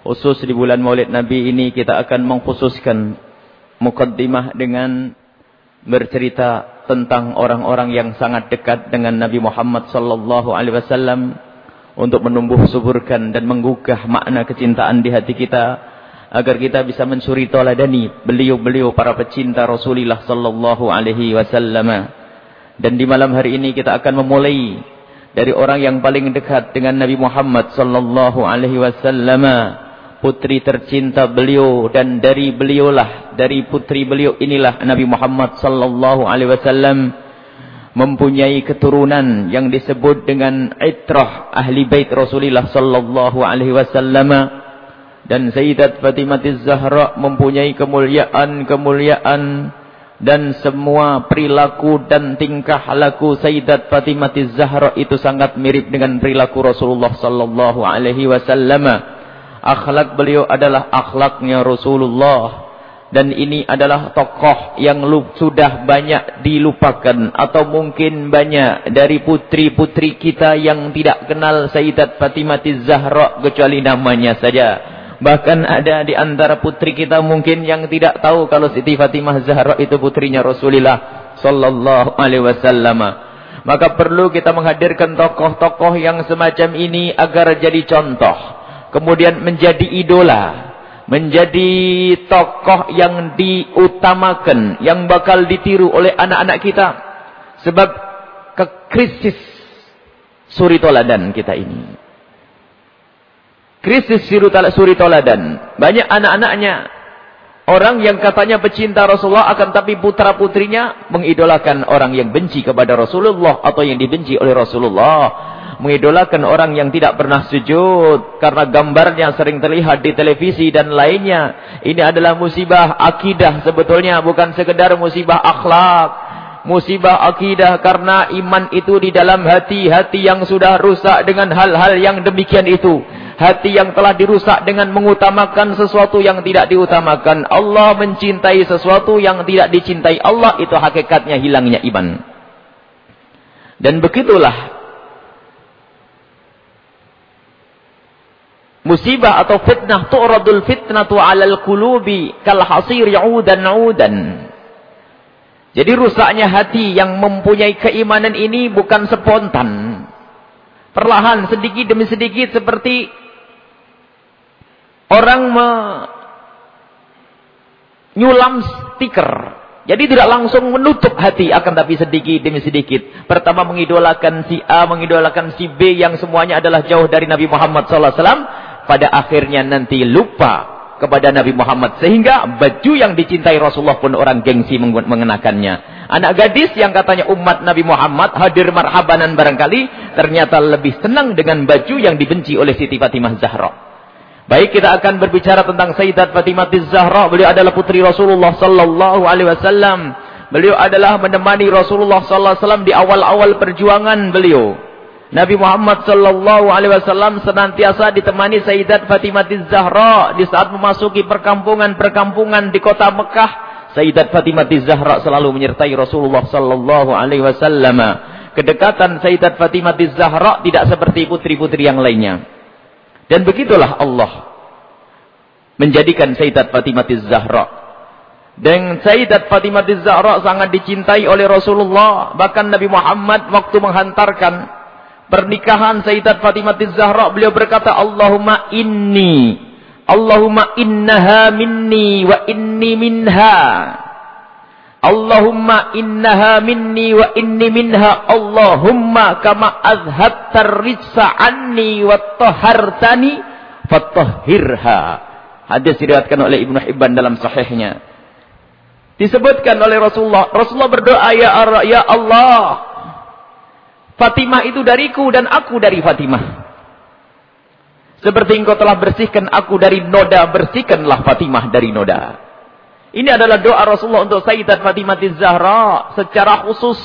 Khusus di bulan Maulid Nabi ini kita akan mengkhususkan mukaddimah dengan bercerita tentang orang-orang yang sangat dekat dengan Nabi Muhammad sallallahu alaihi wasallam untuk menumbuh suburkan dan menggugah makna kecintaan di hati kita agar kita bisa mensuri toladani beliau-beliau para pecinta Rasulullah sallallahu alaihi wasallam. Dan di malam hari ini kita akan memulai dari orang yang paling dekat dengan Nabi Muhammad sallallahu alaihi wasallam putri tercinta beliau dan dari beliaulah dari putri beliau inilah Nabi Muhammad sallallahu alaihi wasallam mempunyai keturunan yang disebut dengan itrah ahli bait Rasulullah sallallahu alaihi wasallam. Dan Sayyidat Fatimah Zahra mempunyai kemuliaan-kemuliaan dan semua perilaku dan tingkah laku Sayyidat Fatimah Zahra itu sangat mirip dengan perilaku Rasulullah sallallahu alaihi wasallam akhlak beliau adalah akhlaknya Rasulullah. Dan ini adalah tokoh yang sudah banyak dilupakan. Atau mungkin banyak dari putri-putri kita yang tidak kenal Sayyidat Fatimah Zahra kecuali namanya saja. Bahkan ada di antara putri kita mungkin yang tidak tahu kalau Siti Fatimah Zahra itu putrinya Rasulullah sallallahu alaihi wasallam. Maka perlu kita menghadirkan tokoh-tokoh yang semacam ini agar jadi contoh kemudian menjadi idola, menjadi tokoh yang diutamakan, yang bakal ditiru oleh anak-anak kita. Sebab ke krisis suri toladan kita ini. Krisis suri toladan. Banyak anak-anaknya. Orang yang katanya pecinta Rasulullah akan tapi putra-putrinya mengidolakan orang yang benci kepada Rasulullah atau yang dibenci oleh Rasulullah mengidolakan orang yang tidak pernah sujud karena gambarnya sering terlihat di televisi dan lainnya. Ini adalah musibah akidah sebetulnya bukan sekedar musibah akhlak. Musibah akidah karena iman itu di dalam hati-hati yang sudah rusak dengan hal-hal yang demikian itu. Hati yang telah dirusak dengan mengutamakan sesuatu yang tidak diutamakan. Allah mencintai sesuatu yang tidak dicintai Allah. Itu hakikatnya hilangnya iman. Dan begitulah musibah atau fitnah tu'radul fitnatu 'alal qulubi kal hasir ya'udan 'udan. Jadi rusaknya hati yang mempunyai keimanan ini bukan spontan. Perlahan sedikit demi sedikit seperti orang menyulam stiker. Jadi tidak langsung menutup hati akan tapi sedikit demi sedikit. Pertama mengidolakan si A, mengidolakan si B yang semuanya adalah jauh dari Nabi Muhammad wasallam pada akhirnya nanti lupa kepada Nabi Muhammad sehingga baju yang dicintai Rasulullah pun orang gengsi mengenakannya. Anak gadis yang katanya umat Nabi Muhammad hadir marhabanan barangkali ternyata lebih senang dengan baju yang dibenci oleh Siti Fatimah Zahra. Baik kita akan berbicara tentang Sayyidat Fatimah Zahra. Beliau adalah putri Rasulullah sallallahu alaihi wasallam. Beliau adalah menemani Rasulullah sallallahu alaihi wasallam di awal-awal perjuangan beliau. Nabi Muhammad sallallahu alaihi wasallam senantiasa ditemani Sayyidat Fatimah Zahra di saat memasuki perkampungan-perkampungan di kota Mekah. Sayyidat Fatimah Zahra selalu menyertai Rasulullah sallallahu alaihi wasallam. Kedekatan Sayyidat Fatimah Zahra tidak seperti putri-putri yang lainnya. Dan begitulah Allah menjadikan Sayyidat Fatimah Zahra dan Sayyidat Fatimah Zahra sangat dicintai oleh Rasulullah. Bahkan Nabi Muhammad waktu menghantarkan pernikahan Sayyidat Fatimah Zahra beliau berkata Allahumma inni Allahumma innaha minni wa inni minha. Allahumma innaha minni wa inni minha. Allahumma kama azhabtar rijsa anni wa tahartani fatahhirha. Hadis diriwayatkan oleh Ibnu Hibban dalam sahihnya. Disebutkan oleh Rasulullah Rasulullah berdoa ya ya Allah Fatimah itu dariku dan aku dari Fatimah. Seperti engkau telah bersihkan aku dari noda, bersihkanlah Fatimah dari noda. Ini adalah doa Rasulullah untuk Sayyidat Fatimah Zahra secara khusus.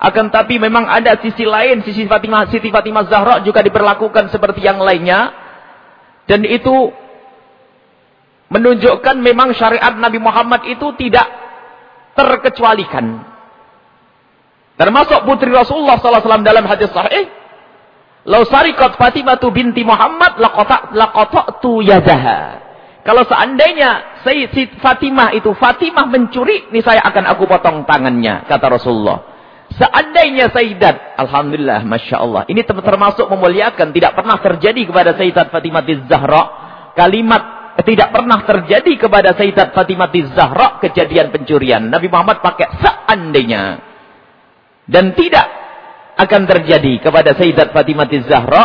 Akan tapi memang ada sisi lain, sisi Fatimah, Siti Fatimah Zahra juga diperlakukan seperti yang lainnya. Dan itu menunjukkan memang syariat Nabi Muhammad itu tidak terkecualikan. Termasuk putri Rasulullah SAW dalam hadis sahih. Lau sarikot Fatimah binti Muhammad laqata tu yadaha. Kalau seandainya Sayyid Fatimah itu Fatimah mencuri, ini saya akan aku potong tangannya, kata Rasulullah. Seandainya Sayyidat, Alhamdulillah, Masya Allah. Ini termasuk memuliakan, tidak pernah terjadi kepada Sayyidat Fatimah Zahra. Kalimat tidak pernah terjadi kepada Sayyidat Fatimah Zahra kejadian pencurian. Nabi Muhammad pakai seandainya. Dan tidak akan terjadi kepada Sayyidat Fatimah Zahra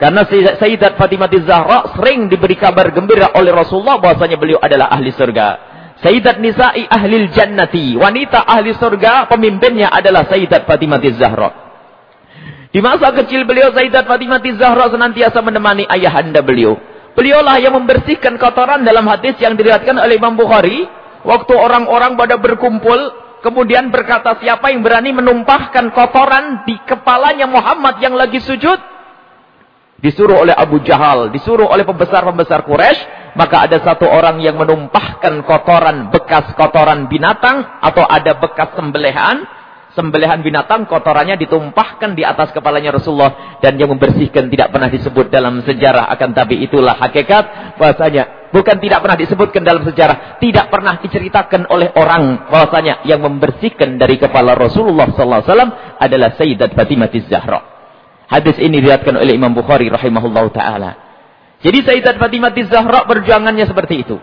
karena Sayyidat Fatimah Zahra sering diberi kabar gembira oleh Rasulullah bahwasanya beliau adalah ahli surga. Sayyidat Nisa'i ahli jannati, wanita ahli surga, pemimpinnya adalah Sayyidat Fatimah Zahra. Di masa kecil beliau Sayyidat Fatimah Zahra senantiasa menemani ayahanda beliau. Beliaulah yang membersihkan kotoran dalam hadis yang diriwayatkan oleh Imam Bukhari waktu orang-orang pada berkumpul Kemudian berkata siapa yang berani menumpahkan kotoran di kepalanya Muhammad yang lagi sujud. Disuruh oleh Abu Jahal, disuruh oleh pembesar-pembesar Quraisy, maka ada satu orang yang menumpahkan kotoran, bekas kotoran binatang, atau ada bekas sembelihan, sembelihan binatang, kotorannya ditumpahkan di atas kepalanya Rasulullah, dan yang membersihkan tidak pernah disebut dalam sejarah, akan tapi itulah hakikat, bahasanya Bukan tidak pernah disebutkan dalam sejarah. Tidak pernah diceritakan oleh orang bahwasanya yang membersihkan dari kepala Rasulullah SAW adalah Sayyidat Fatimah Zahra. Hadis ini diriatkan oleh Imam Bukhari rahimahullah ta'ala. Jadi Sayyidat Fatimah Zahra perjuangannya seperti itu.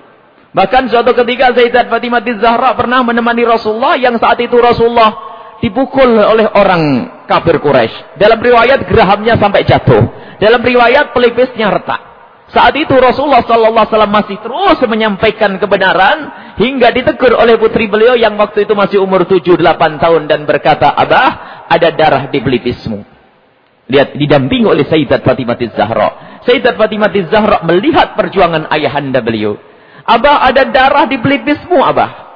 Bahkan suatu ketika Sayyidat Fatimah Zahra pernah menemani Rasulullah yang saat itu Rasulullah dipukul oleh orang kafir Quraisy. Dalam riwayat gerahamnya sampai jatuh. Dalam riwayat pelipisnya retak. Saat itu Rasulullah sallallahu alaihi wasallam masih terus menyampaikan kebenaran hingga ditegur oleh putri beliau yang waktu itu masih umur 7 8 tahun dan berkata, "Abah, ada darah di pelipismu." Lihat didampingi oleh Sayyidat Fatimah Zahra. Sayyidat Fatimah Zahra melihat perjuangan ayahanda beliau. "Abah, ada darah di pelipismu, Abah."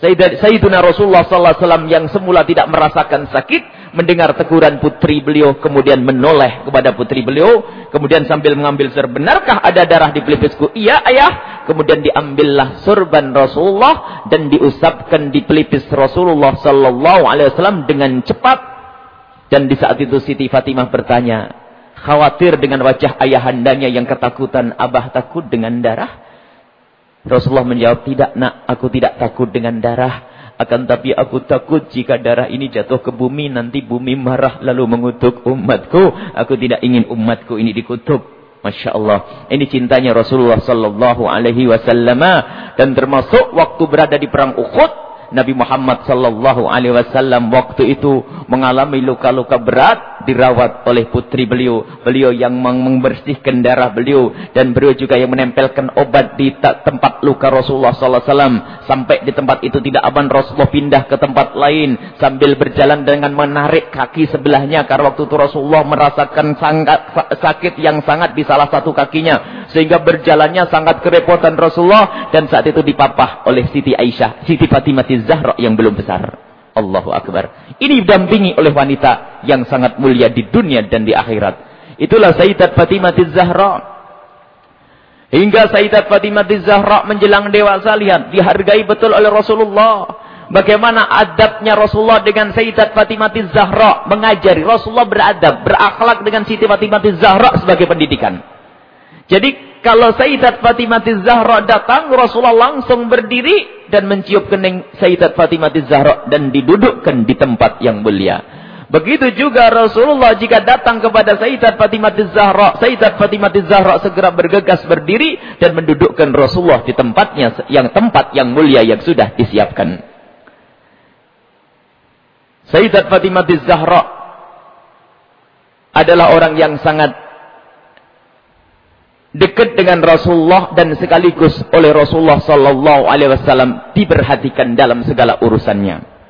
Sayyidina Rasulullah SAW yang semula tidak merasakan sakit, mendengar teguran putri beliau, kemudian menoleh kepada putri beliau, kemudian sambil mengambil sur, benarkah ada darah di pelipisku? Iya ayah. Kemudian diambillah surban Rasulullah dan diusapkan di pelipis Rasulullah SAW dengan cepat. Dan di saat itu Siti Fatimah bertanya, khawatir dengan wajah ayahandanya yang ketakutan, abah takut dengan darah? Rasulullah menjawab, tidak nak, aku tidak takut dengan darah. Akan tapi aku takut jika darah ini jatuh ke bumi, nanti bumi marah lalu mengutuk umatku. Aku tidak ingin umatku ini dikutuk. Masya Allah. Ini cintanya Rasulullah Sallallahu Alaihi Wasallam. Dan termasuk waktu berada di perang Uhud. Nabi Muhammad sallallahu alaihi wasallam waktu itu mengalami luka-luka berat dirawat oleh putri beliau. Beliau yang membersihkan darah beliau dan beliau juga yang menempelkan obat di tempat luka Rasulullah sallallahu alaihi wasallam. Sampai di tempat itu tidak aman Rasulullah pindah ke tempat lain sambil berjalan dengan menarik kaki sebelahnya. Karena waktu itu Rasulullah merasakan sangat sakit yang sangat di salah satu kakinya. Sehingga berjalannya sangat kerepotan Rasulullah dan saat itu dipapah oleh Siti Aisyah, Siti Fatimah Zahra yang belum besar. Allahu Akbar. Ini didampingi oleh wanita yang sangat mulia di dunia dan di akhirat. Itulah Sayyidat Fatimah Zahra. Hingga Sayyidat Fatimah Zahra menjelang dewasa lihat dihargai betul oleh Rasulullah. Bagaimana adabnya Rasulullah dengan Sayyidat Fatimah Zahra mengajari Rasulullah beradab, berakhlak dengan Siti Fatimah Zahra sebagai pendidikan. Jadi kalau Sayyidat Fatimah Zahra datang, Rasulullah langsung berdiri dan mencium kening Sayyidat Fatimah Zahra dan didudukkan di tempat yang mulia. Begitu juga Rasulullah jika datang kepada Sayyidat Fatimah Zahra, Sayyidat Fatimah Zahra segera bergegas berdiri dan mendudukkan Rasulullah di tempatnya yang tempat yang mulia yang sudah disiapkan. Sayyidat Fatimah Zahra adalah orang yang sangat dekat dengan Rasulullah dan sekaligus oleh Rasulullah sallallahu alaihi wasallam diperhatikan dalam segala urusannya.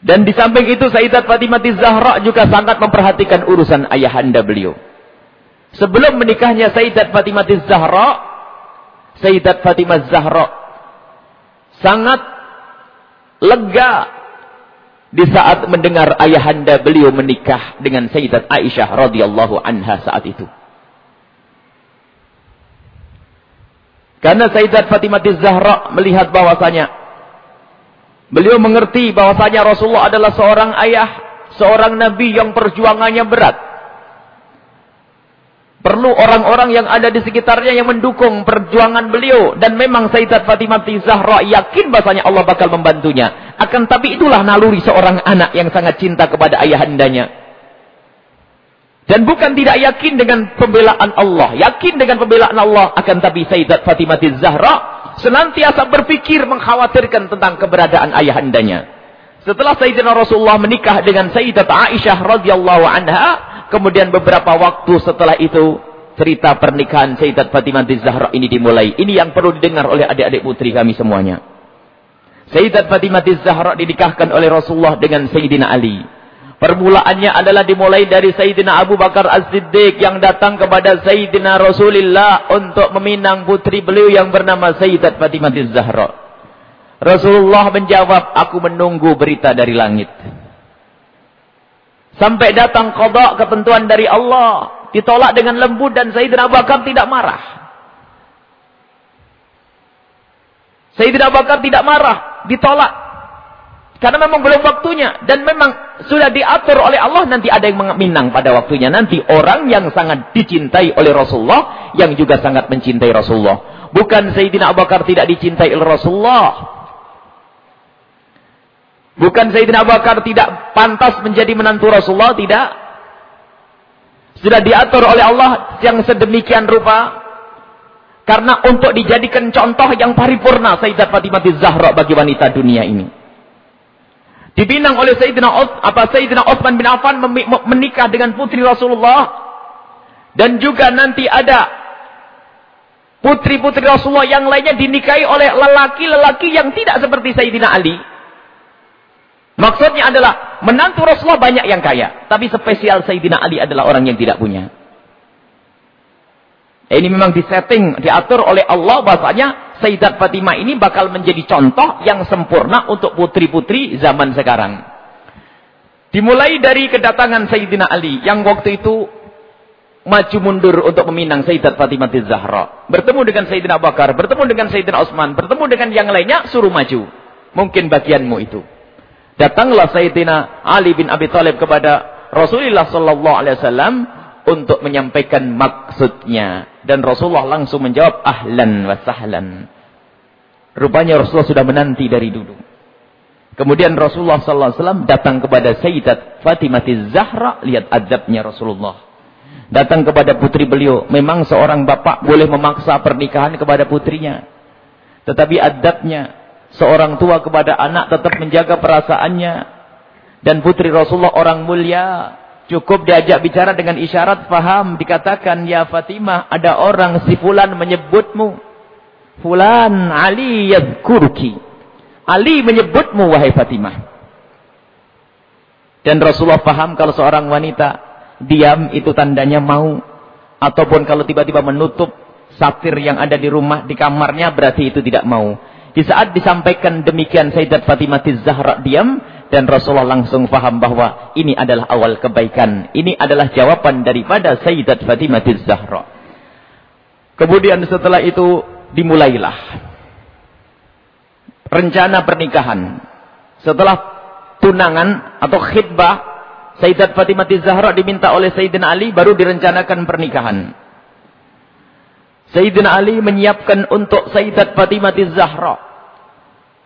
Dan di samping itu Sayyidat Fatimah Zahra juga sangat memperhatikan urusan ayahanda beliau. Sebelum menikahnya Sayyidat Fatimah Zahra, Sayyidat Fatimah Zahra sangat lega di saat mendengar ayahanda beliau menikah dengan Sayyidat Aisyah radhiyallahu anha saat itu. Karena Sayyidat Fatimah Zahra melihat bahwasanya Beliau mengerti bahwasanya Rasulullah adalah seorang ayah, seorang nabi yang perjuangannya berat. Perlu orang-orang yang ada di sekitarnya yang mendukung perjuangan beliau. Dan memang Sayyidat Fatimah Zahra yakin bahasanya Allah bakal membantunya. Akan tapi itulah naluri seorang anak yang sangat cinta kepada ayahandanya. Dan bukan tidak yakin dengan pembelaan Allah. Yakin dengan pembelaan Allah. Akan tapi Sayyidat Fatimah Zahra senantiasa berpikir mengkhawatirkan tentang keberadaan ayahandanya. Setelah Sayyidina Rasulullah menikah dengan Sayyidat Aisyah radhiyallahu anha, Kemudian beberapa waktu setelah itu cerita pernikahan Sayyidat Fatimah Zahra ini dimulai. Ini yang perlu didengar oleh adik-adik putri kami semuanya. Sayyidat Fatimah Zahra dinikahkan oleh Rasulullah dengan Sayyidina Ali. Permulaannya adalah dimulai dari Sayyidina Abu Bakar As-Siddiq yang datang kepada Sayyidina Rasulullah untuk meminang putri beliau yang bernama Sayyidat Fatimah Zahra. Rasulullah menjawab, aku menunggu berita dari langit. Sampai datang kodok ketentuan dari Allah. Ditolak dengan lembut dan Sayyidina Abu Bakar tidak marah. Sayyidina Abu Bakar tidak marah. Ditolak. Karena memang belum waktunya. Dan memang sudah diatur oleh Allah. Nanti ada yang meminang pada waktunya. Nanti orang yang sangat dicintai oleh Rasulullah. Yang juga sangat mencintai Rasulullah. Bukan Sayyidina Abu Bakar tidak dicintai oleh Rasulullah. Bukan Sayyidina Abu Bakar tidak pantas menjadi menantu Rasulullah, tidak. Sudah diatur oleh Allah yang sedemikian rupa. Karena untuk dijadikan contoh yang paripurna Sayyidat Fatimah Zahra bagi wanita dunia ini. Dibinang oleh Sayyidina Uth, apa Sayyidina Uthman bin Affan menikah dengan putri Rasulullah. Dan juga nanti ada putri-putri Rasulullah yang lainnya dinikahi oleh lelaki-lelaki yang tidak seperti Sayyidina Ali. Maksudnya adalah menantu Rasulullah banyak yang kaya, tapi spesial Sayyidina Ali adalah orang yang tidak punya. Ini memang disetting, diatur oleh Allah bahasanya Sayyidat Fatimah ini bakal menjadi contoh yang sempurna untuk putri-putri zaman sekarang. Dimulai dari kedatangan Sayyidina Ali yang waktu itu maju mundur untuk meminang Sayyidat Fatimah Zahra. Bertemu dengan Sayyidina Bakar, bertemu dengan Sayyidina Utsman, bertemu dengan yang lainnya, suruh maju. Mungkin bagianmu itu. Datanglah Sayyidina Ali bin Abi Thalib kepada Rasulullah sallallahu alaihi wasallam untuk menyampaikan maksudnya dan Rasulullah langsung menjawab ahlan wa sahlan. Rupanya Rasulullah sudah menanti dari dulu. Kemudian Rasulullah sallallahu alaihi wasallam datang kepada Sayyidat Fatimah Zahra, lihat adabnya Rasulullah. Datang kepada putri beliau, memang seorang bapak boleh memaksa pernikahan kepada putrinya. Tetapi adabnya Seorang tua kepada anak tetap menjaga perasaannya. Dan putri Rasulullah orang mulia. Cukup diajak bicara dengan isyarat faham. Dikatakan, Ya Fatimah, ada orang si Fulan menyebutmu. Fulan Ali yadkurki. Ali menyebutmu, wahai Fatimah. Dan Rasulullah faham kalau seorang wanita diam itu tandanya mau. Ataupun kalau tiba-tiba menutup satir yang ada di rumah, di kamarnya, berarti itu tidak mau. Di saat disampaikan demikian Sayyidat Fatimah Zahra diam dan Rasulullah langsung faham bahwa ini adalah awal kebaikan. Ini adalah jawaban daripada Sayyidat Fatimah Zahra. Kemudian setelah itu dimulailah rencana pernikahan. Setelah tunangan atau khidbah Sayyidat Fatimah Zahra diminta oleh Sayyidina Ali baru direncanakan pernikahan. Sayyidina Ali menyiapkan untuk Sayyidat Fatimah Zahra.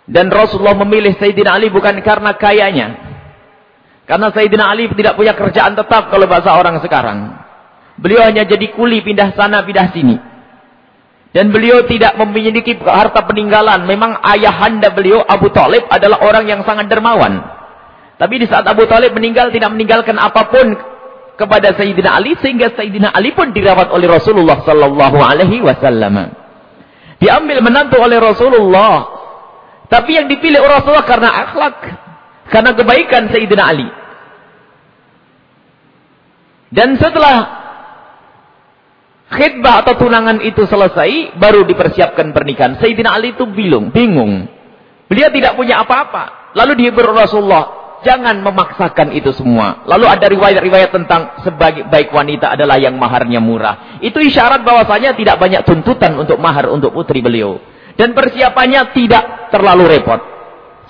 Dan Rasulullah memilih Sayyidina Ali bukan karena kayanya. Karena Sayyidina Ali tidak punya kerjaan tetap kalau bahasa orang sekarang. Beliau hanya jadi kuli pindah sana pindah sini. Dan beliau tidak memiliki harta peninggalan. Memang ayahanda beliau Abu Talib adalah orang yang sangat dermawan. Tapi di saat Abu Talib meninggal tidak meninggalkan apa pun kepada Sayyidina Ali sehingga Sayyidina Ali pun dirawat oleh Rasulullah sallallahu alaihi wasallam. Diambil menantu oleh Rasulullah. Tapi yang dipilih oleh Rasulullah karena akhlak, karena kebaikan Sayyidina Ali. Dan setelah khidbah atau tunangan itu selesai, baru dipersiapkan pernikahan. Sayyidina Ali itu bingung, bingung. Beliau tidak punya apa-apa. Lalu dihibur Rasulullah, Jangan memaksakan itu semua. Lalu ada riwayat-riwayat tentang sebagai baik wanita adalah yang maharnya murah. Itu isyarat bahwasanya tidak banyak tuntutan untuk mahar untuk putri beliau. Dan persiapannya tidak terlalu repot.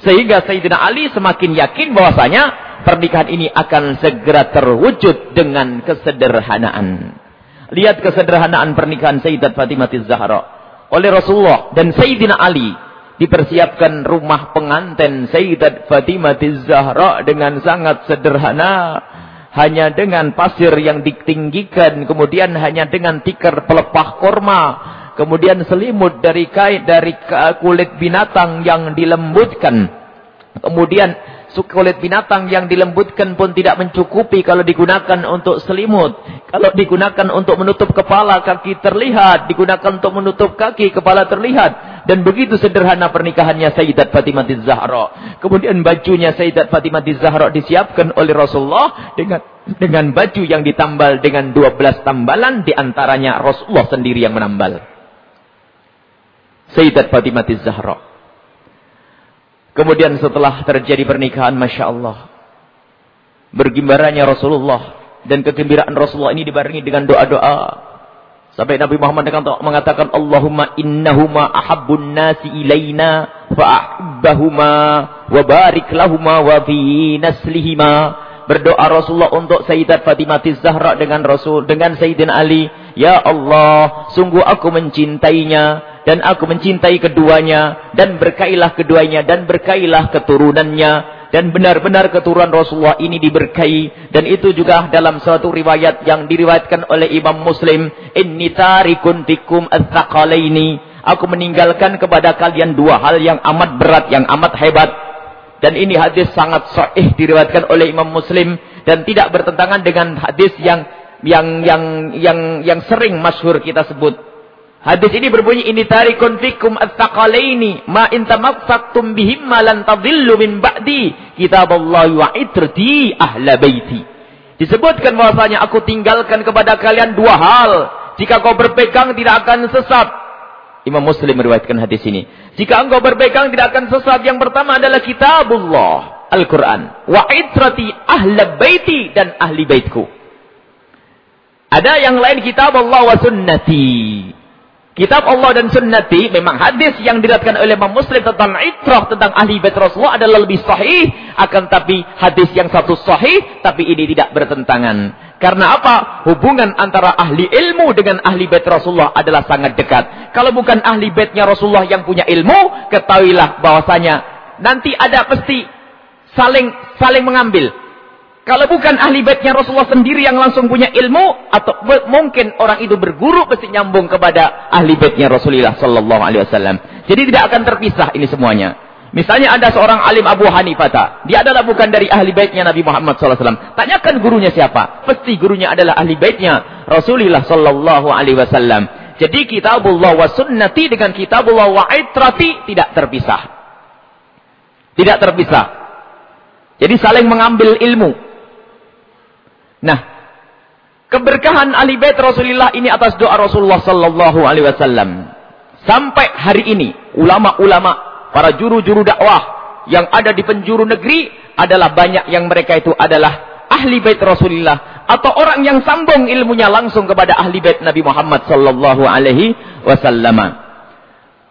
Sehingga Sayyidina Ali semakin yakin bahwasanya pernikahan ini akan segera terwujud dengan kesederhanaan. Lihat kesederhanaan pernikahan Sayyidat Fatimah Zahra oleh Rasulullah dan Sayyidina Ali dipersiapkan rumah pengantin Sayyidat Fatimah Zahra dengan sangat sederhana hanya dengan pasir yang ditinggikan kemudian hanya dengan tikar pelepah korma kemudian selimut dari kait dari kulit binatang yang dilembutkan kemudian kulit binatang yang dilembutkan pun tidak mencukupi kalau digunakan untuk selimut. Kalau digunakan untuk menutup kepala kaki terlihat. Digunakan untuk menutup kaki kepala terlihat. Dan begitu sederhana pernikahannya Sayyidat Fatimah Zahra. Kemudian bajunya Sayyidat Fatimah Zahra disiapkan oleh Rasulullah dengan dengan baju yang ditambal dengan 12 tambalan di antaranya Rasulullah sendiri yang menambal. Sayyidat Fatimah Zahra. Kemudian setelah terjadi pernikahan, Masya Allah. Bergimbarannya Rasulullah. Dan kegembiraan Rasulullah ini dibarengi dengan doa-doa. Sampai Nabi Muhammad mengatakan, Allahumma innahuma ahabbun nasi ilayna fa'ahibbahuma wa barik lahuma wa fi naslihima. Berdoa Rasulullah untuk Sayyidat Fatimah Zahra dengan Rasul dengan Sayyidina Ali. Ya Allah, sungguh aku mencintainya dan aku mencintai keduanya dan berkailah keduanya dan berkailah keturunannya dan benar-benar keturunan Rasulullah ini diberkahi. Dan itu juga dalam suatu riwayat yang diriwayatkan oleh Imam Muslim inni tarikun tikum ats-tsaqalaini aku meninggalkan kepada kalian dua hal yang amat berat yang amat hebat. Dan ini hadis sangat sahih diriwayatkan oleh Imam Muslim dan tidak bertentangan dengan hadis yang yang yang yang yang sering masyhur kita sebut Hadis ini berbunyi ini tarikun fikum at-taqalaini ma in tamassaktum bihim ma lan tadhillu min ba'di kitaballahi wa itrati ahla baiti. Disebutkan bahwasanya aku tinggalkan kepada kalian dua hal. Jika kau berpegang tidak akan sesat. Imam Muslim meriwayatkan hadis ini. Jika engkau berpegang tidak akan sesat. Yang pertama adalah kitabullah, Al-Quran. Wa itrati ahla baiti dan ahli baitku. Ada yang lain kitab Allah wa sunnati. Kitab Allah dan sunnati memang hadis yang diriatkan oleh Imam Muslim tentang itrah tentang ahli bait Rasulullah adalah lebih sahih akan tapi hadis yang satu sahih tapi ini tidak bertentangan. Karena apa? Hubungan antara ahli ilmu dengan ahli bait Rasulullah adalah sangat dekat. Kalau bukan ahli baitnya Rasulullah yang punya ilmu, ketahuilah bahwasanya nanti ada pasti saling saling mengambil. Kalau bukan ahli baitnya Rasulullah sendiri yang langsung punya ilmu atau mungkin orang itu berguru pasti nyambung kepada ahli baitnya Rasulullah sallallahu alaihi wasallam. Jadi tidak akan terpisah ini semuanya. Misalnya ada seorang alim Abu Hanifah, dia adalah bukan dari ahli baitnya Nabi Muhammad sallallahu alaihi wasallam. Tanyakan gurunya siapa? Pasti gurunya adalah ahli baitnya Rasulullah sallallahu alaihi wasallam. Jadi kitabullah wa sunnati dengan kitabullah wa itrati tidak terpisah. Tidak terpisah. Jadi saling mengambil ilmu. Nah, keberkahan ahli bait Rasulullah ini atas doa Rasulullah sallallahu alaihi wasallam. Sampai hari ini ulama-ulama, para juru-juru dakwah yang ada di penjuru negeri adalah banyak yang mereka itu adalah ahli bait Rasulullah atau orang yang sambung ilmunya langsung kepada ahli bait Nabi Muhammad sallallahu alaihi wasallam.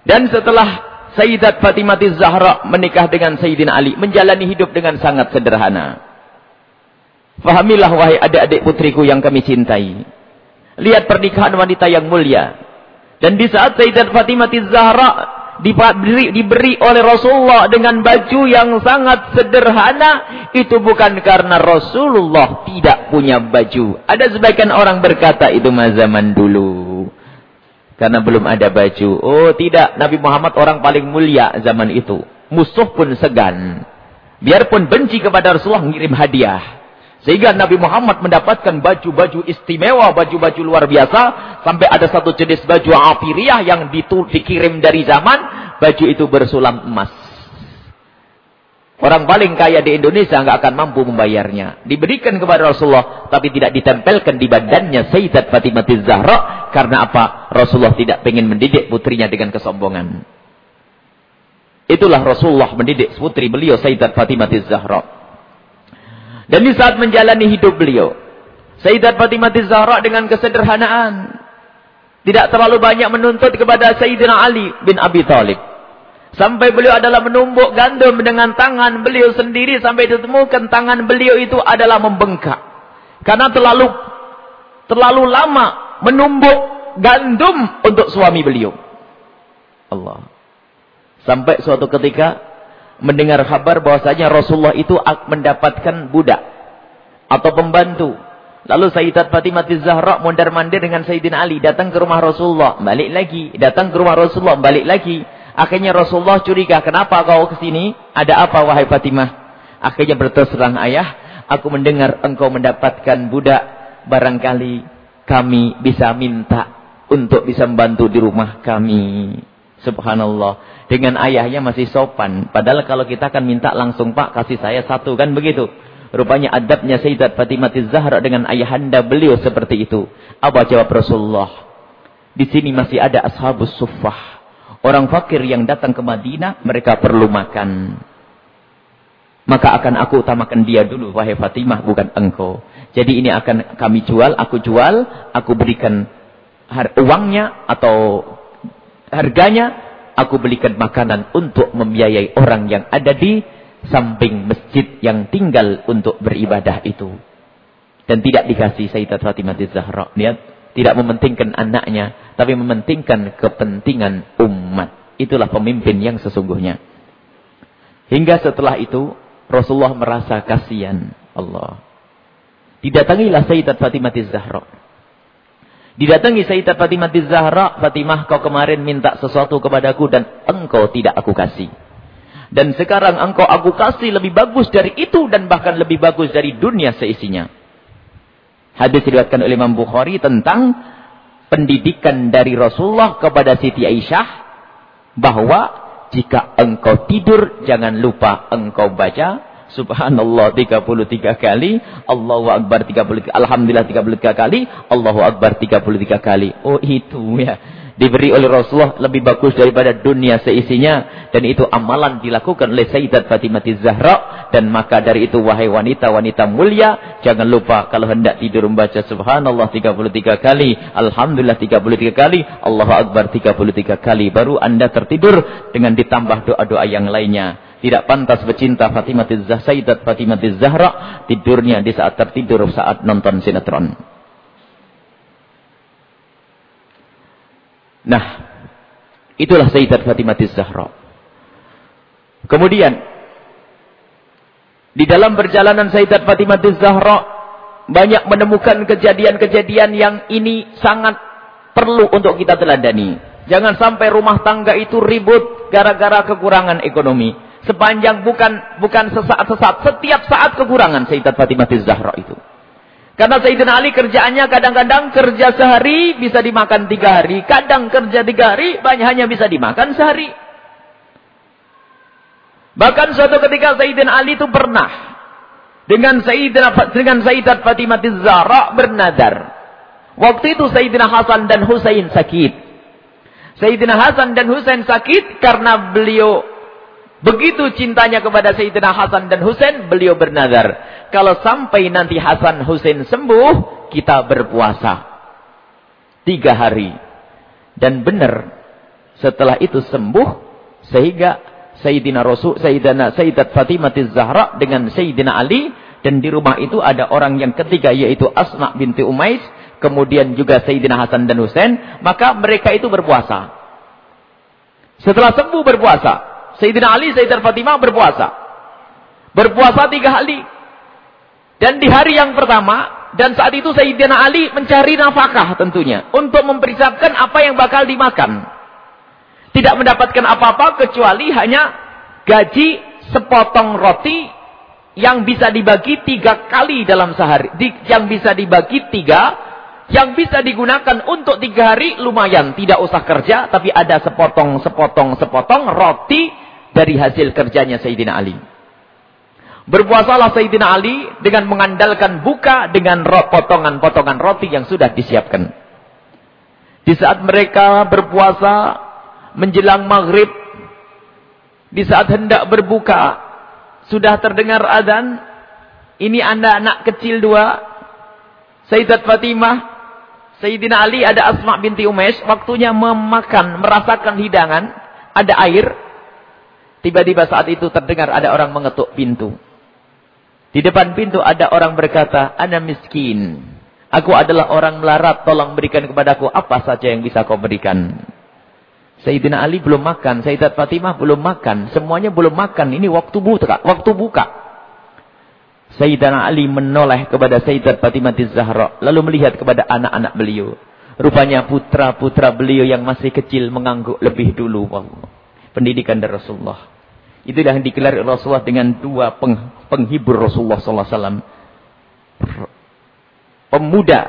Dan setelah Sayyidat Fatimah Zahra menikah dengan Sayyidina Ali, menjalani hidup dengan sangat sederhana. Fahamilah wahai adik-adik putriku yang kami cintai. Lihat pernikahan wanita yang mulia. Dan di saat Sayyidat Fatimah Zahra diberi, diberi oleh Rasulullah dengan baju yang sangat sederhana. Itu bukan karena Rasulullah tidak punya baju. Ada sebagian orang berkata itu zaman dulu. Karena belum ada baju. Oh tidak, Nabi Muhammad orang paling mulia zaman itu. Musuh pun segan. Biarpun benci kepada Rasulullah ngirim hadiah. Sehingga Nabi Muhammad mendapatkan baju-baju istimewa, baju-baju luar biasa. Sampai ada satu jenis baju apiriah yang dikirim dari zaman. Baju itu bersulam emas. Orang paling kaya di Indonesia nggak akan mampu membayarnya. Diberikan kepada Rasulullah, tapi tidak ditempelkan di badannya Sayyidat Fatimah Zahra. Karena apa? Rasulullah tidak ingin mendidik putrinya dengan kesombongan. Itulah Rasulullah mendidik putri beliau Sayyidat Fatimah Zahra. Dan di saat menjalani hidup beliau. Sayyidat Fatimah Zahra dengan kesederhanaan. Tidak terlalu banyak menuntut kepada Sayyidina Ali bin Abi Thalib. Sampai beliau adalah menumbuk gandum dengan tangan beliau sendiri sampai ditemukan tangan beliau itu adalah membengkak. Karena terlalu terlalu lama menumbuk gandum untuk suami beliau. Allah. Sampai suatu ketika mendengar kabar bahwasanya Rasulullah itu mendapatkan budak atau pembantu. Lalu Sayyidat Fatimah Zahra mondar-mandir dengan Sayyidina Ali datang ke rumah Rasulullah, balik lagi, datang ke rumah Rasulullah, balik lagi. Akhirnya Rasulullah curiga, kenapa kau ke sini? Ada apa wahai Fatimah? Akhirnya berterus terang ayah, aku mendengar engkau mendapatkan budak. Barangkali kami bisa minta untuk bisa membantu di rumah kami. Subhanallah. Dengan ayahnya masih sopan. Padahal kalau kita akan minta langsung pak kasih saya satu kan begitu. Rupanya adabnya Sayyidat Fatimah Zahra dengan ayahanda beliau seperti itu. Apa jawab Rasulullah? Di sini masih ada ashabus suffah. Orang fakir yang datang ke Madinah, mereka perlu makan. Maka akan aku utamakan dia dulu, wahai Fatimah, bukan engkau. Jadi ini akan kami jual, aku jual, aku berikan uangnya atau harganya, aku belikan makanan untuk membiayai orang yang ada di samping masjid yang tinggal untuk beribadah itu. Dan tidak dikasih Sayyidat Fatimah Zahra. Lihat, tidak mementingkan anaknya, tapi mementingkan kepentingan umat. Itulah pemimpin yang sesungguhnya. Hingga setelah itu, Rasulullah merasa kasihan Allah. Didatangilah Sayyidat Fatimah Zahra. Didatangi Sayyidat Fatimah Zahra, Fatimah kau kemarin minta sesuatu kepadaku dan engkau tidak aku kasih. Dan sekarang engkau aku kasih lebih bagus dari itu dan bahkan lebih bagus dari dunia seisinya. Hadis diriwayatkan oleh Imam Bukhari tentang pendidikan dari Rasulullah kepada Siti Aisyah bahwa jika engkau tidur jangan lupa engkau baca Subhanallah 33 kali, Allahu Akbar 33 Alhamdulillah 33 kali, Allahu Akbar 33 kali. Oh itu ya. Diberi oleh Rasulullah lebih bagus daripada dunia seisinya. Dan itu amalan dilakukan oleh Sayyidat Fatimah Zahra. Dan maka dari itu wahai wanita-wanita mulia jangan lupa kalau hendak tidur membaca subhanallah 33 kali alhamdulillah 33 kali Allahu akbar 33 kali baru Anda tertidur dengan ditambah doa-doa yang lainnya tidak pantas bercinta Fatimah Zahra Sayyidat Fatimah Zahra tidurnya di saat tertidur saat nonton sinetron Nah, itulah Sayyidat Fatimah Zahra. Kemudian, di dalam perjalanan Sayyidat Fatimah Zahra, banyak menemukan kejadian-kejadian yang ini sangat perlu untuk kita teladani. Jangan sampai rumah tangga itu ribut gara-gara kekurangan ekonomi. Sepanjang bukan bukan sesaat-sesaat, setiap saat kekurangan Sayyidat Fatimah Zahra itu. Karena Sayyidina Ali kerjaannya kadang-kadang kerja sehari bisa dimakan tiga hari. Kadang kerja tiga hari banyak hanya bisa dimakan sehari. Bahkan suatu ketika Sayyidina Ali itu pernah dengan Sayyidina dengan Sayyidat Fatimah Zahra bernadar. Waktu itu Sayyidina Hasan dan Husain sakit. Sayyidina Hasan dan Husain sakit karena beliau Begitu cintanya kepada Sayyidina Hasan dan Husain, beliau bernazar. Kalau sampai nanti Hasan Husain sembuh, kita berpuasa. Tiga hari. Dan benar, setelah itu sembuh, sehingga Sayyidina Rasul, Sayyidina Sayyidat Fatimah Zahra dengan Sayyidina Ali, dan di rumah itu ada orang yang ketiga, yaitu Asma binti Umais, kemudian juga Sayyidina Hasan dan Husain, maka mereka itu berpuasa. Setelah sembuh berpuasa. Sayyidina Ali, Sayyidina Fatimah berpuasa. Berpuasa tiga hari. Dan di hari yang pertama, dan saat itu Sayyidina Ali mencari nafkah tentunya. Untuk mempersiapkan apa yang bakal dimakan. Tidak mendapatkan apa-apa kecuali hanya gaji sepotong roti yang bisa dibagi tiga kali dalam sehari. Yang bisa dibagi tiga yang bisa digunakan untuk tiga hari lumayan. Tidak usah kerja, tapi ada sepotong, sepotong, sepotong roti dari hasil kerjanya Sayyidina Ali. Berpuasalah Sayyidina Ali dengan mengandalkan buka dengan potongan-potongan roti yang sudah disiapkan. Di saat mereka berpuasa menjelang maghrib, di saat hendak berbuka, sudah terdengar azan, ini anda anak kecil dua, Sayyidat Fatimah, Sayyidina Ali, ada Asma binti Umesh, waktunya memakan, merasakan hidangan, ada air, Tiba-tiba saat itu terdengar ada orang mengetuk pintu. Di depan pintu ada orang berkata, Ana miskin. Aku adalah orang melarat, tolong berikan kepadaku apa saja yang bisa kau berikan. Sayyidina Ali belum makan, Sayyidat Fatimah belum makan, semuanya belum makan. Ini waktu buka, waktu buka. Sayyidina Ali menoleh kepada Sayyidat Fatimah Zahra, lalu melihat kepada anak-anak beliau. Rupanya putra-putra beliau yang masih kecil mengangguk lebih dulu. Pendidikan dari Rasulullah. Itulah yang digelar Rasulullah dengan dua peng, penghibur Rasulullah SAW. Pemuda.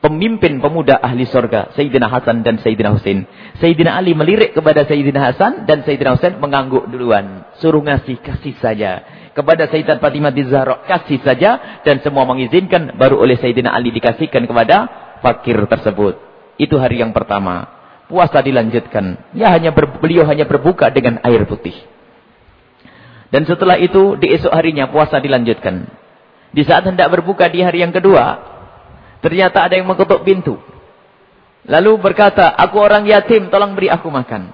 Pemimpin pemuda ahli surga. Sayyidina Hasan dan Sayyidina Husain. Sayyidina Ali melirik kepada Sayyidina Hasan dan Sayyidina Husain mengangguk duluan. Suruh ngasih, kasih saja. Kepada Sayyidina Fatimah di Zahra, kasih saja. Dan semua mengizinkan, baru oleh Sayyidina Ali dikasihkan kepada fakir tersebut. Itu hari yang pertama puasa dilanjutkan. Ya hanya ber, beliau hanya berbuka dengan air putih. Dan setelah itu di esok harinya puasa dilanjutkan. Di saat hendak berbuka di hari yang kedua, ternyata ada yang mengetuk pintu. Lalu berkata, aku orang yatim, tolong beri aku makan.